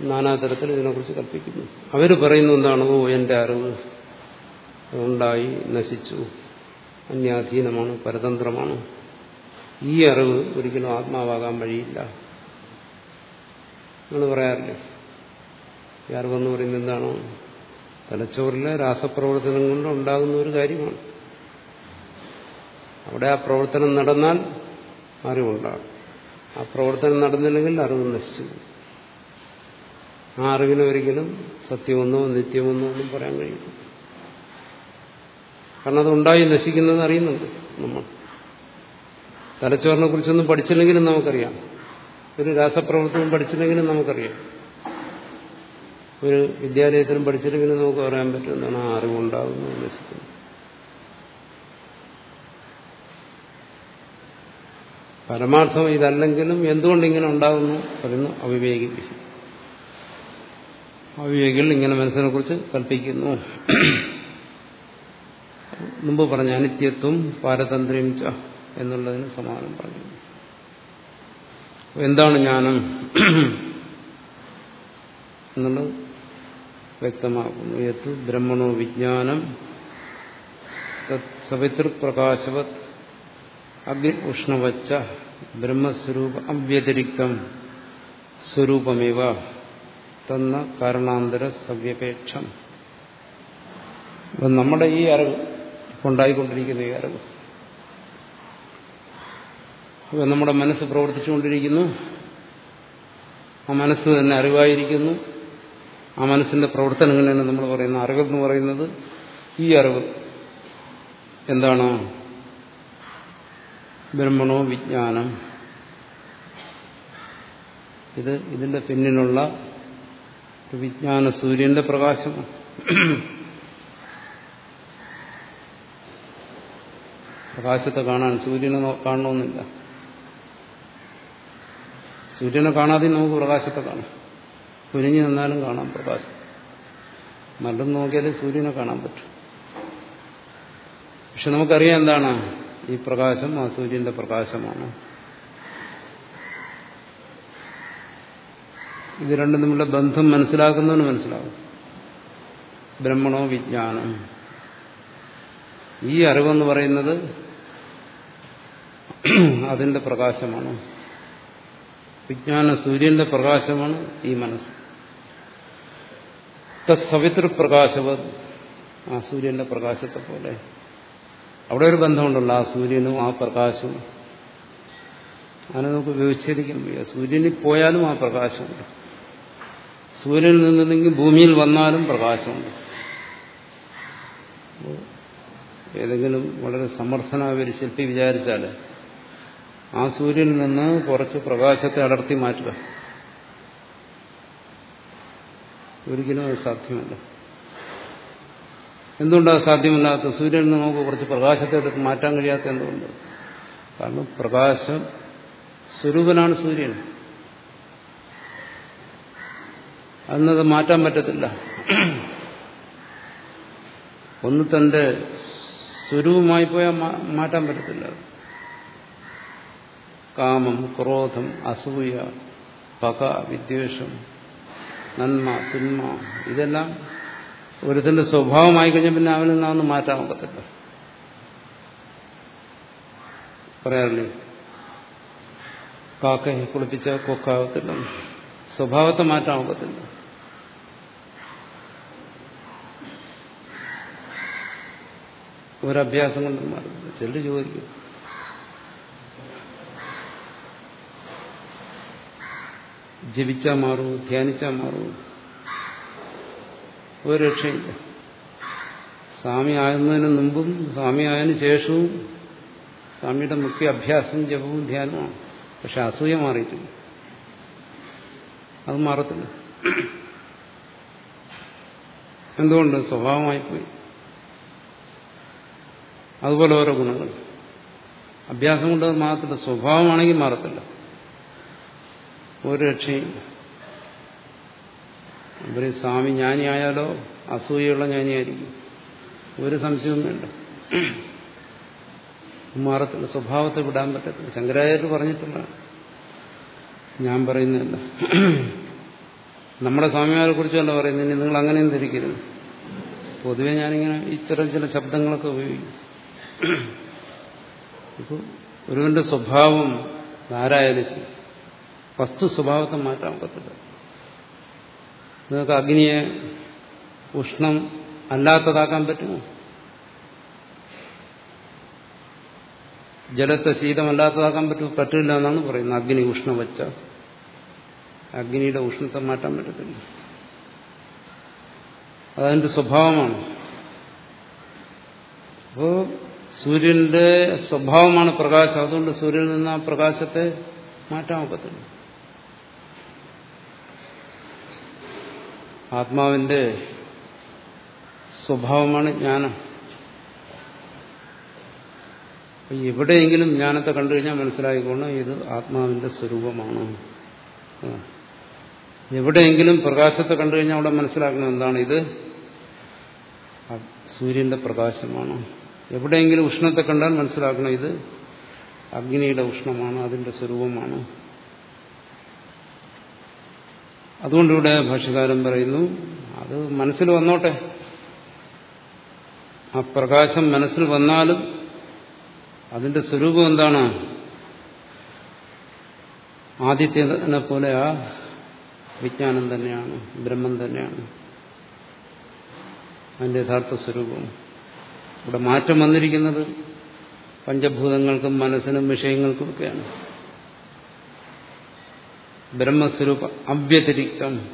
നാനാതരത്തിൽ ഇതിനെക്കുറിച്ച് കൽപ്പിക്കുന്നു. അവർ പറയുന്ന എന്താണോ? എന്റെ അറിവ് ഉണ്ടായി നശിച്ചു. അന്യാധീനമാണ് പരതന്ത്രമാണ്. ഈ അറിവ് ഒരിക്കലും ആത്മാവാകാൻ വഴിയില്ല. നിങ്ങൾ പറയാറില്ലേ? ഈ അറിവെന്ന് പറയുന്നത് എന്താണോ? തലച്ചോറിലെ രാസപ്രവർത്തനം കൊണ്ട് ഉണ്ടാകുന്ന ഒരു കാര്യമാണ്. അവിടെ ആ പ്രവർത്തനം നടന്നാൽ അറിവുണ്ടാകും ആ പ്രവർത്തനം നടന്നില്ലെങ്കിൽ അറിവ് നശിച്ചു ആ അറിവിനെ ഒരിക്കലും സത്യമെന്നോ നിത്യമെന്നോ ഒന്നും പറയാൻ കഴിയില്ല. കാരണം അത് ഉണ്ടായി നശിക്കുന്നത് അറിയുന്നുണ്ട് നമ്മൾ. തലച്ചോറിനെ കുറിച്ചൊന്നും പഠിച്ചില്ലെങ്കിലും നമുക്കറിയാം. ഒരു രാസപ്രവർത്തനം പഠിച്ചില്ലെങ്കിലും നമുക്കറിയാം. ഒരു വിദ്യാലയത്തിലും പഠിച്ചിട്ടെങ്കിലും നമുക്ക് പറയാൻ പറ്റും എന്നാണ് ആ അറിവുണ്ടാകുന്നു നശിക്കുന്നു പരമാർത്ഥം ഇതല്ലെങ്കിലും എന്തുകൊണ്ട് ഇങ്ങനെ ഉണ്ടാകുന്നു പറയുന്നു അവിവേകി അവിവേകികൾ ഇങ്ങനെ മനസ്സിനെ കുറിച്ച് കൽപ്പിക്കുന്നു. മുമ്പ് പറഞ്ഞ അനിത്യത്വം പാരതന്ത്ര്യം ച എന്നുള്ളതിന് സമാനം പറഞ്ഞു. എന്താണ് ജ്ഞാനം? എന്നുള്ളത് വ്യക്തമാക്കുന്നു. യത്ത് ബ്രഹ്മണോ വിജ്ഞാനം സവിതൃപ്രകാശവത് അഗ്നി ഉഷ്ണവച്ച ബ്രഹ്മസ്വരൂപ അവ്യതിരിക്തം സ്വരൂപമേവ തന്ന കാരണാന്തര സവ്യപേക്ഷം. നമ്മുടെ ഈ അറിവ് ഉണ്ടായിക്കൊണ്ടിരിക്കുന്ന ഈ അറിവ്. നമ്മുടെ മനസ്സ് പ്രവർത്തിച്ചുകൊണ്ടിരിക്കുന്നു. ആ മനസ്സ് തന്നെ അറിവായിരിക്കുന്നു. ആ മനസ്സിന്റെ പ്രവർത്തനങ്ങളാണ് നമ്മൾ പറയുന്നത്? അറിവെന്ന് പറയുന്നത് ഈ അറിവ്. എന്താണ്? ബ്രഹ്മണോ വിജ്ഞാനം? ഇത് ഇതിന്റെ പിന്നിലുള്ള വിജ്ഞാന സൂര്യന്റെ പ്രകാശം. പ്രകാശത്തെ കാണാൻ സൂര്യനെ കാണണമെന്നില്ല. സൂര്യനെ കാണാതെ നമുക്ക് പ്രകാശത്തെ കാണാം. കുനിഞ്ഞു നിന്നാലും കാണാം പ്രകാശം. മരം നോക്കിയാലേ സൂര്യനെ കാണാൻ പറ്റും. പക്ഷെ നമുക്കറിയാം എന്താണ്? ഈ പ്രകാശം ആ സൂര്യന്റെ പ്രകാശമാണ്. ഇത് രണ്ടും തമ്മിലുള്ള ബന്ധം മനസ്സിലാക്കുന്നവന് മനസ്സിലാകും ബ്രഹ്മണോ വിജ്ഞാനം. ഈ അറിവെന്ന് പറയുന്നത് അതിന്റെ പ്രകാശമാണ്. വിജ്ഞാന സൂര്യന്റെ പ്രകാശമാണ് ഈ മനസ്സ്. സവിതൃപ്രകാശവ ആ സൂര്യന്റെ പ്രകാശത്തെ പോലെ അവിടെ ഒരു ബന്ധമുണ്ടല്ലോ ആ സൂര്യനും ആ പ്രകാശവും. അങ്ങനെ നമുക്ക് വിവച്ഛേദിക്കാൻ വയ്യ. സൂര്യനിൽ പോയാലും ആ പ്രകാശമുണ്ട്. സൂര്യനിൽ നിന്നില്ലെങ്കിൽ ഭൂമിയിൽ വന്നാലും പ്രകാശമുണ്ട്. ഏതെങ്കിലും വളരെ സമർത്ഥനായ ഒരു ശില്പി വിചാരിച്ചാൽ ആ സൂര്യനിൽ നിന്ന് കുറച്ച് പ്രകാശത്തെ അടർത്തി മാറ്റുക. ഒരിക്കലും അത് സാധ്യമല്ല. എന്തുകൊണ്ടാണ് സാധ്യമല്ലാത്ത? സൂര്യനിൽ നിന്ന് നമുക്ക് കുറച്ച് പ്രകാശത്തെ എടുത്ത് മാറ്റാൻ കഴിയാത്ത എന്തുകൊണ്ട്? കാരണം പ്രകാശം സ്വരൂപനാണ് സൂര്യൻ. അന്നത് മാറ്റാൻ പറ്റത്തില്ല. ഒന്ന് തന്റെ സ്വരൂപമായി പോയാൽ മാറ്റാൻ പറ്റത്തില്ല. കാമം ക്രോധം അസൂയ പക വിദ്വേഷം നന്മ തിന്മ ഇതെല്ലാം ഒരുത്തിന്റെ സ്വഭാവമായി കഴിഞ്ഞാൽ പിന്നെ അവനിൽ നിന്നാന്ന് മാറ്റാൻ ഒക്കത്തില്ല. പറയാറില്ലേ? കാക്ക കുളിപ്പിച്ച കൊക്കാവത്തില്ല സ്വഭാവത്തെ മാറ്റാൻ ഒക്കത്തില്ല. ഒരഭ്യാസം കൊണ്ട് മാറും ചിലർ ചോദിക്കും. ജപിച്ചാൽ മാറൂ ധ്യാനിച്ചാൽ മാറൂ. ഒരു രക്ഷയില്ല. സ്വാമി ആകുന്നതിന് മുമ്പും സ്വാമി ആയതിനു ശേഷവും സ്വാമിയുടെ മുഖ്യ അഭ്യാസം ജപവും ധ്യാനവുമാണ് പക്ഷെ അസൂയ മാറിയിട്ടില്ല. അത് മാറത്തില്ല. എന്തുകൊണ്ട്? സ്വഭാവമായിപ്പോയി അതുപോലെ ഓരോ ഗുണങ്ങൾ. അഭ്യാസം കൊണ്ട് മാറത്തില്ല. സ്വഭാവമാണെങ്കിൽ മാറത്തില്ല. ഒരു രക്ഷയും അവർ സ്വാമി ജ്ഞാനിയായാലോ അസൂയുള്ള ജ്ഞാനിയായിരിക്കും. ഒരു സംശയവും വേണ്ട മാറത്തില്ല. സ്വഭാവത്തെ വിടാൻ പറ്റത്തില്ല. ശങ്കരാചാര്യ പറഞ്ഞിട്ടില്ല ഞാൻ പറയുന്നില്ല. നമ്മുടെ സ്വാമിമാരെ കുറിച്ചല്ല പറയുന്നത്. നിങ്ങൾ അങ്ങനെയും ധരിക്കരുത് പൊതുവെ ഞാനിങ്ങനെ ഇത്തരം ചില ശബ്ദങ്ങളൊക്കെ ഉപയോഗിക്കും. ഇപ്പോൾ ഒരുവന്റെ സ്വഭാവം ആരായാലും വസ്തു സ്വഭാവത്തെ മാറ്റാൻ പറ്റില്ല. നിങ്ങൾക്ക് അഗ്നിയെ ഉഷ്ണം അല്ലാത്തതാക്കാൻ പറ്റുമോ? ജലത്തെ ശീതമല്ലാത്തതാക്കാൻ പറ്റുമോ? പറ്റില്ല എന്നാണ് പറയുന്നത്. അഗ്നി ഉഷ്ണം വെച്ച അഗ്നിയുടെ ഉഷ്ണത്തെ മാറ്റാൻ പറ്റത്തില്ല. അതതിന്റെ സ്വഭാവമാണ്. അപ്പോ സൂര്യന്റെ സ്വഭാവമാണ് പ്രകാശം. അതുകൊണ്ട് സൂര്യനിൽ നിന്ന് ആ പ്രകാശത്തെ മാറ്റാൻ ഒക്കത്തില്ല. ആത്മാവിന്റെ സ്വഭാവമാണ് ജ്ഞാനം. എവിടെയെങ്കിലും ജ്ഞാനത്തെ കണ്ടു കഴിഞ്ഞാൽ മനസ്സിലായിക്കോണം ഇത് ആത്മാവിന്റെ സ്വരൂപമാണ്. എവിടെയെങ്കിലും പ്രകാശത്തെ കണ്ടു കഴിഞ്ഞാൽ അവിടെ മനസ്സിലാക്കണം എന്താണ് ഇത്. സൂര്യന്റെ പ്രകാശമാണ്. എവിടെയെങ്കിലും ഉഷ്ണത്തെ കണ്ടാൽ മനസ്സിലാക്കണം ഇത്. അഗ്നിയുടെ ഉഷ്ണമാണ് അതിന്റെ സ്വരൂപമാണ്. അതുകൊണ്ടിവിടെ ഭാഷകാരൻ പറയുന്നു അത് മനസ്സിൽ വന്നോട്ടെ. ആ പ്രകാശം മനസ്സിൽ വന്നാലും അതിന്റെ സ്വരൂപം എന്താണ്? ആദിത്യനെ പോലെ ആ വിജ്ഞാനം തന്നെയാണ് ബ്രഹ്മം തന്നെയാണ്. അതിന്റെ യഥാർത്ഥ സ്വരൂപം. ഇവിടെ മാറ്റം വന്നിരിക്കുന്നത് പഞ്ചഭൂതങ്ങൾക്കും മനസ്സിനും വിഷയങ്ങൾക്കും ഒക്കെയാണ്. ബ്രഹ്മസ്വരൂപ അവ്യതിരിക്തം.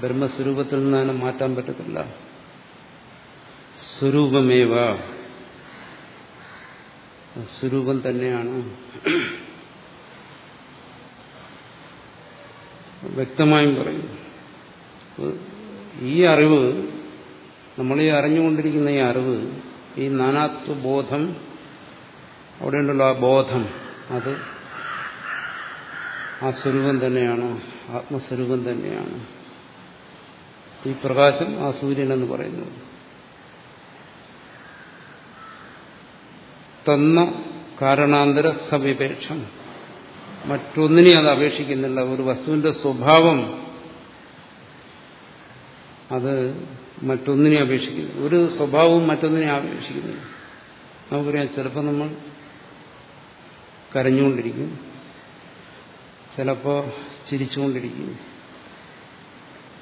ബ്രഹ്മസ്വരൂപത്തിൽ നിന്ന് അതിനെ മാറ്റാൻ പറ്റത്തില്ല. സ്വരൂപമേവ. സ്വരൂപം തന്നെയാണ്. വ്യക്തമായും പറയുന്നു. ഈ അറിവ് നമ്മൾ ഈ അറിഞ്ഞുകൊണ്ടിരിക്കുന്ന ഈ അറിവ് ഈ നാനാത്വബോധം അവിടെയുണ്ടല്ലോ ആ ബോധം അത് ആ സ്വരൂപം തന്നെയാണ് ആത്മസ്വരൂപം തന്നെയാണ്. ഈ പ്രകാശം ആ സൂര്യൻ എന്ന് പറയുന്നത്. തന്ന കാരണാന്തര സവിപേക്ഷം. മറ്റൊന്നിനെ അത് അപേക്ഷിക്കുന്നില്ല. ഒരു വസ്തുവിന്റെ സ്വഭാവം അത് മറ്റൊന്നിനെ അപേക്ഷിക്കുന്നു. ഒരു സ്വഭാവവും മറ്റൊന്നിനെ അപേക്ഷിക്കുന്നില്ല. നമുക്കറിയാം ചിലപ്പോൾ നമ്മൾ കരഞ്ഞുകൊണ്ടിരിക്കും. ചിലപ്പോൾ ചിരിച്ചുകൊണ്ടിരിക്കും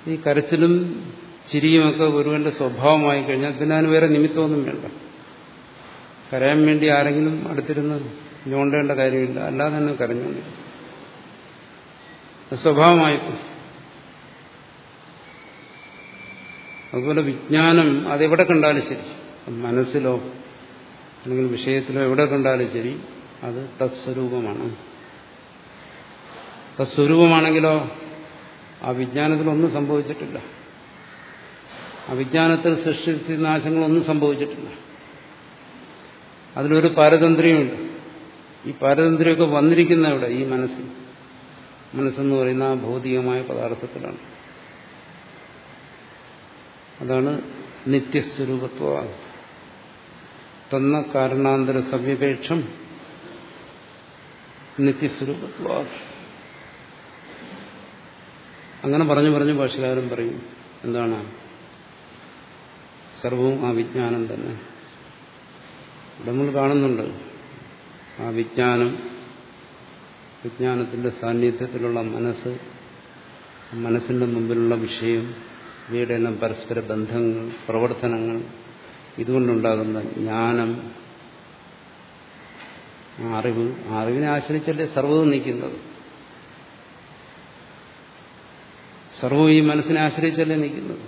ഈ കരച്ചിലും ചിരിയുമൊക്കെ ഒരുവന്റെ സ്വഭാവമായി കഴിഞ്ഞാൽ പിന്നെ അതിന് വേറെ നിമിത്തമൊന്നും വേണ്ട. കരയാൻ വേണ്ടി ആരെങ്കിലും അടുത്തിരുന്ന് ഞോണ്ടേണ്ട കാര്യമില്ല. അല്ലാതെ തന്നെ കരഞ്ഞുകൊണ്ടിരിക്കും. സ്വഭാവമായി അതുപോലെ വിജ്ഞാനം അതെവിടെ കണ്ടാലും ശരി. മനസ്സിലോ അല്ലെങ്കിൽ വിഷയത്തിലോ എവിടെ കണ്ടാലും ശരി. അത് തത്സ്വരൂപമാണ്. തത്സ്വരൂപമാണെങ്കിലോ ആ വിജ്ഞാനത്തിലൊന്നും സംഭവിച്ചിട്ടില്ല. ആ വിജ്ഞാനത്തിൽ സൃഷ്ടി നാശങ്ങളൊന്നും സംഭവിച്ചിട്ടില്ല. അതിലൊരു പാരതന്ത്ര്യമുണ്ട് ഈ പാരതന്ത്ര്യമൊക്കെ വന്നിരിക്കുന്ന ഇവിടെ ഈ മനസ്സിൽ. മനസ്സെന്ന് പറയുന്ന ആ ഭൗതികമായ പദാർത്ഥത്തിലാണ്. അതാണ് നിത്യസ്വരൂപത്വ തന്ന കാരണാന്തര സവ്യപേക്ഷം നിത്യസ്വരൂപത്വ അങ്ങനെ പറഞ്ഞു പറഞ്ഞു ഭാഷകാരൻ പറയും എന്താണ്? സർവവും ആ വിജ്ഞാനം തന്നെ. നമ്മൾ കാണുന്നുണ്ട്. ആ വിജ്ഞാനം വിജ്ഞാനത്തിന്റെ സാന്നിധ്യത്തിലുള്ള മനസ്സ് മനസ്സിന്റെ മുമ്പിലുള്ള വിഷയം ഇവയുടെ എല്ലാം പരസ്പര ബന്ധങ്ങൾ പ്രവർത്തനങ്ങൾ ഇതുകൊണ്ടുണ്ടാകുന്ന ജ്ഞാനം അറിവ് അറിവിനെ ആശ്രയിച്ചല്ലേ സർവതും നിൽക്കുന്നത്? സർവവും ഈ മനസ്സിനെ ആശ്രയിച്ചല്ലേ നിൽക്കുന്നത്?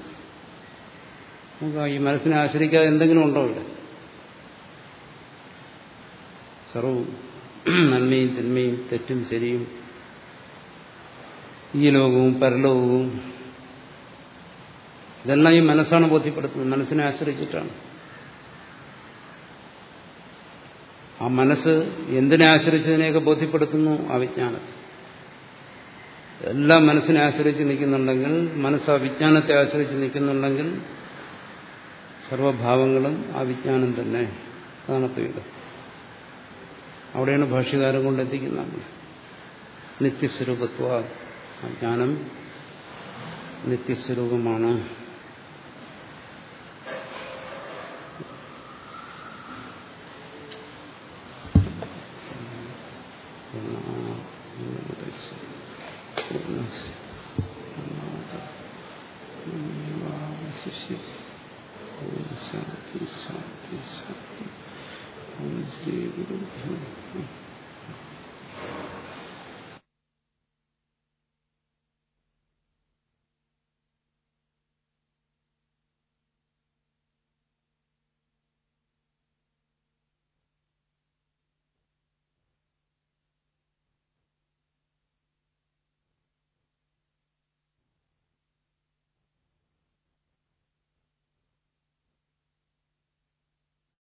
നമുക്ക് ഈ മനസ്സിനെ ആശ്രയിക്കാതെ എന്തെങ്കിലും ഉണ്ടോ ഇവിടെ സർവവും നന്മയും തിന്മയും തെറ്റും ശരിയും ഈ ലോകവും പരലോകവും ഇതെല്ലാം ഈ മനസ്സാണ് ബോധ്യപ്പെടുത്തുന്നത്. മനസ്സിനെ ആശ്രയിച്ചിട്ടാണ്. ആ മനസ്സ് എന്തിനെ ആശ്രയിച്ചതിനെയൊക്കെ ബോധ്യപ്പെടുത്തുന്നു ആ വിജ്ഞാനത്തെ എല്ലാം മനസ്സിനെ ആശ്രയിച്ച് നിൽക്കുന്നുണ്ടെങ്കിൽ മനസ്സ് ആ വിജ്ഞാനത്തെ ആശ്രയിച്ച് നിൽക്കുന്നുണ്ടെങ്കിൽ സർവഭാവങ്ങളും ആ വിജ്ഞാനം തന്നെ. അതാണ് അദ്വൈതം അവിടെയാണ് ഭാഷ്യകാരം കൊണ്ടെത്തിക്കുന്നത് നിത്യസ്വരൂപത്വ ആ ജ്ഞാനം നിത്യസ്വരൂപമാണ്.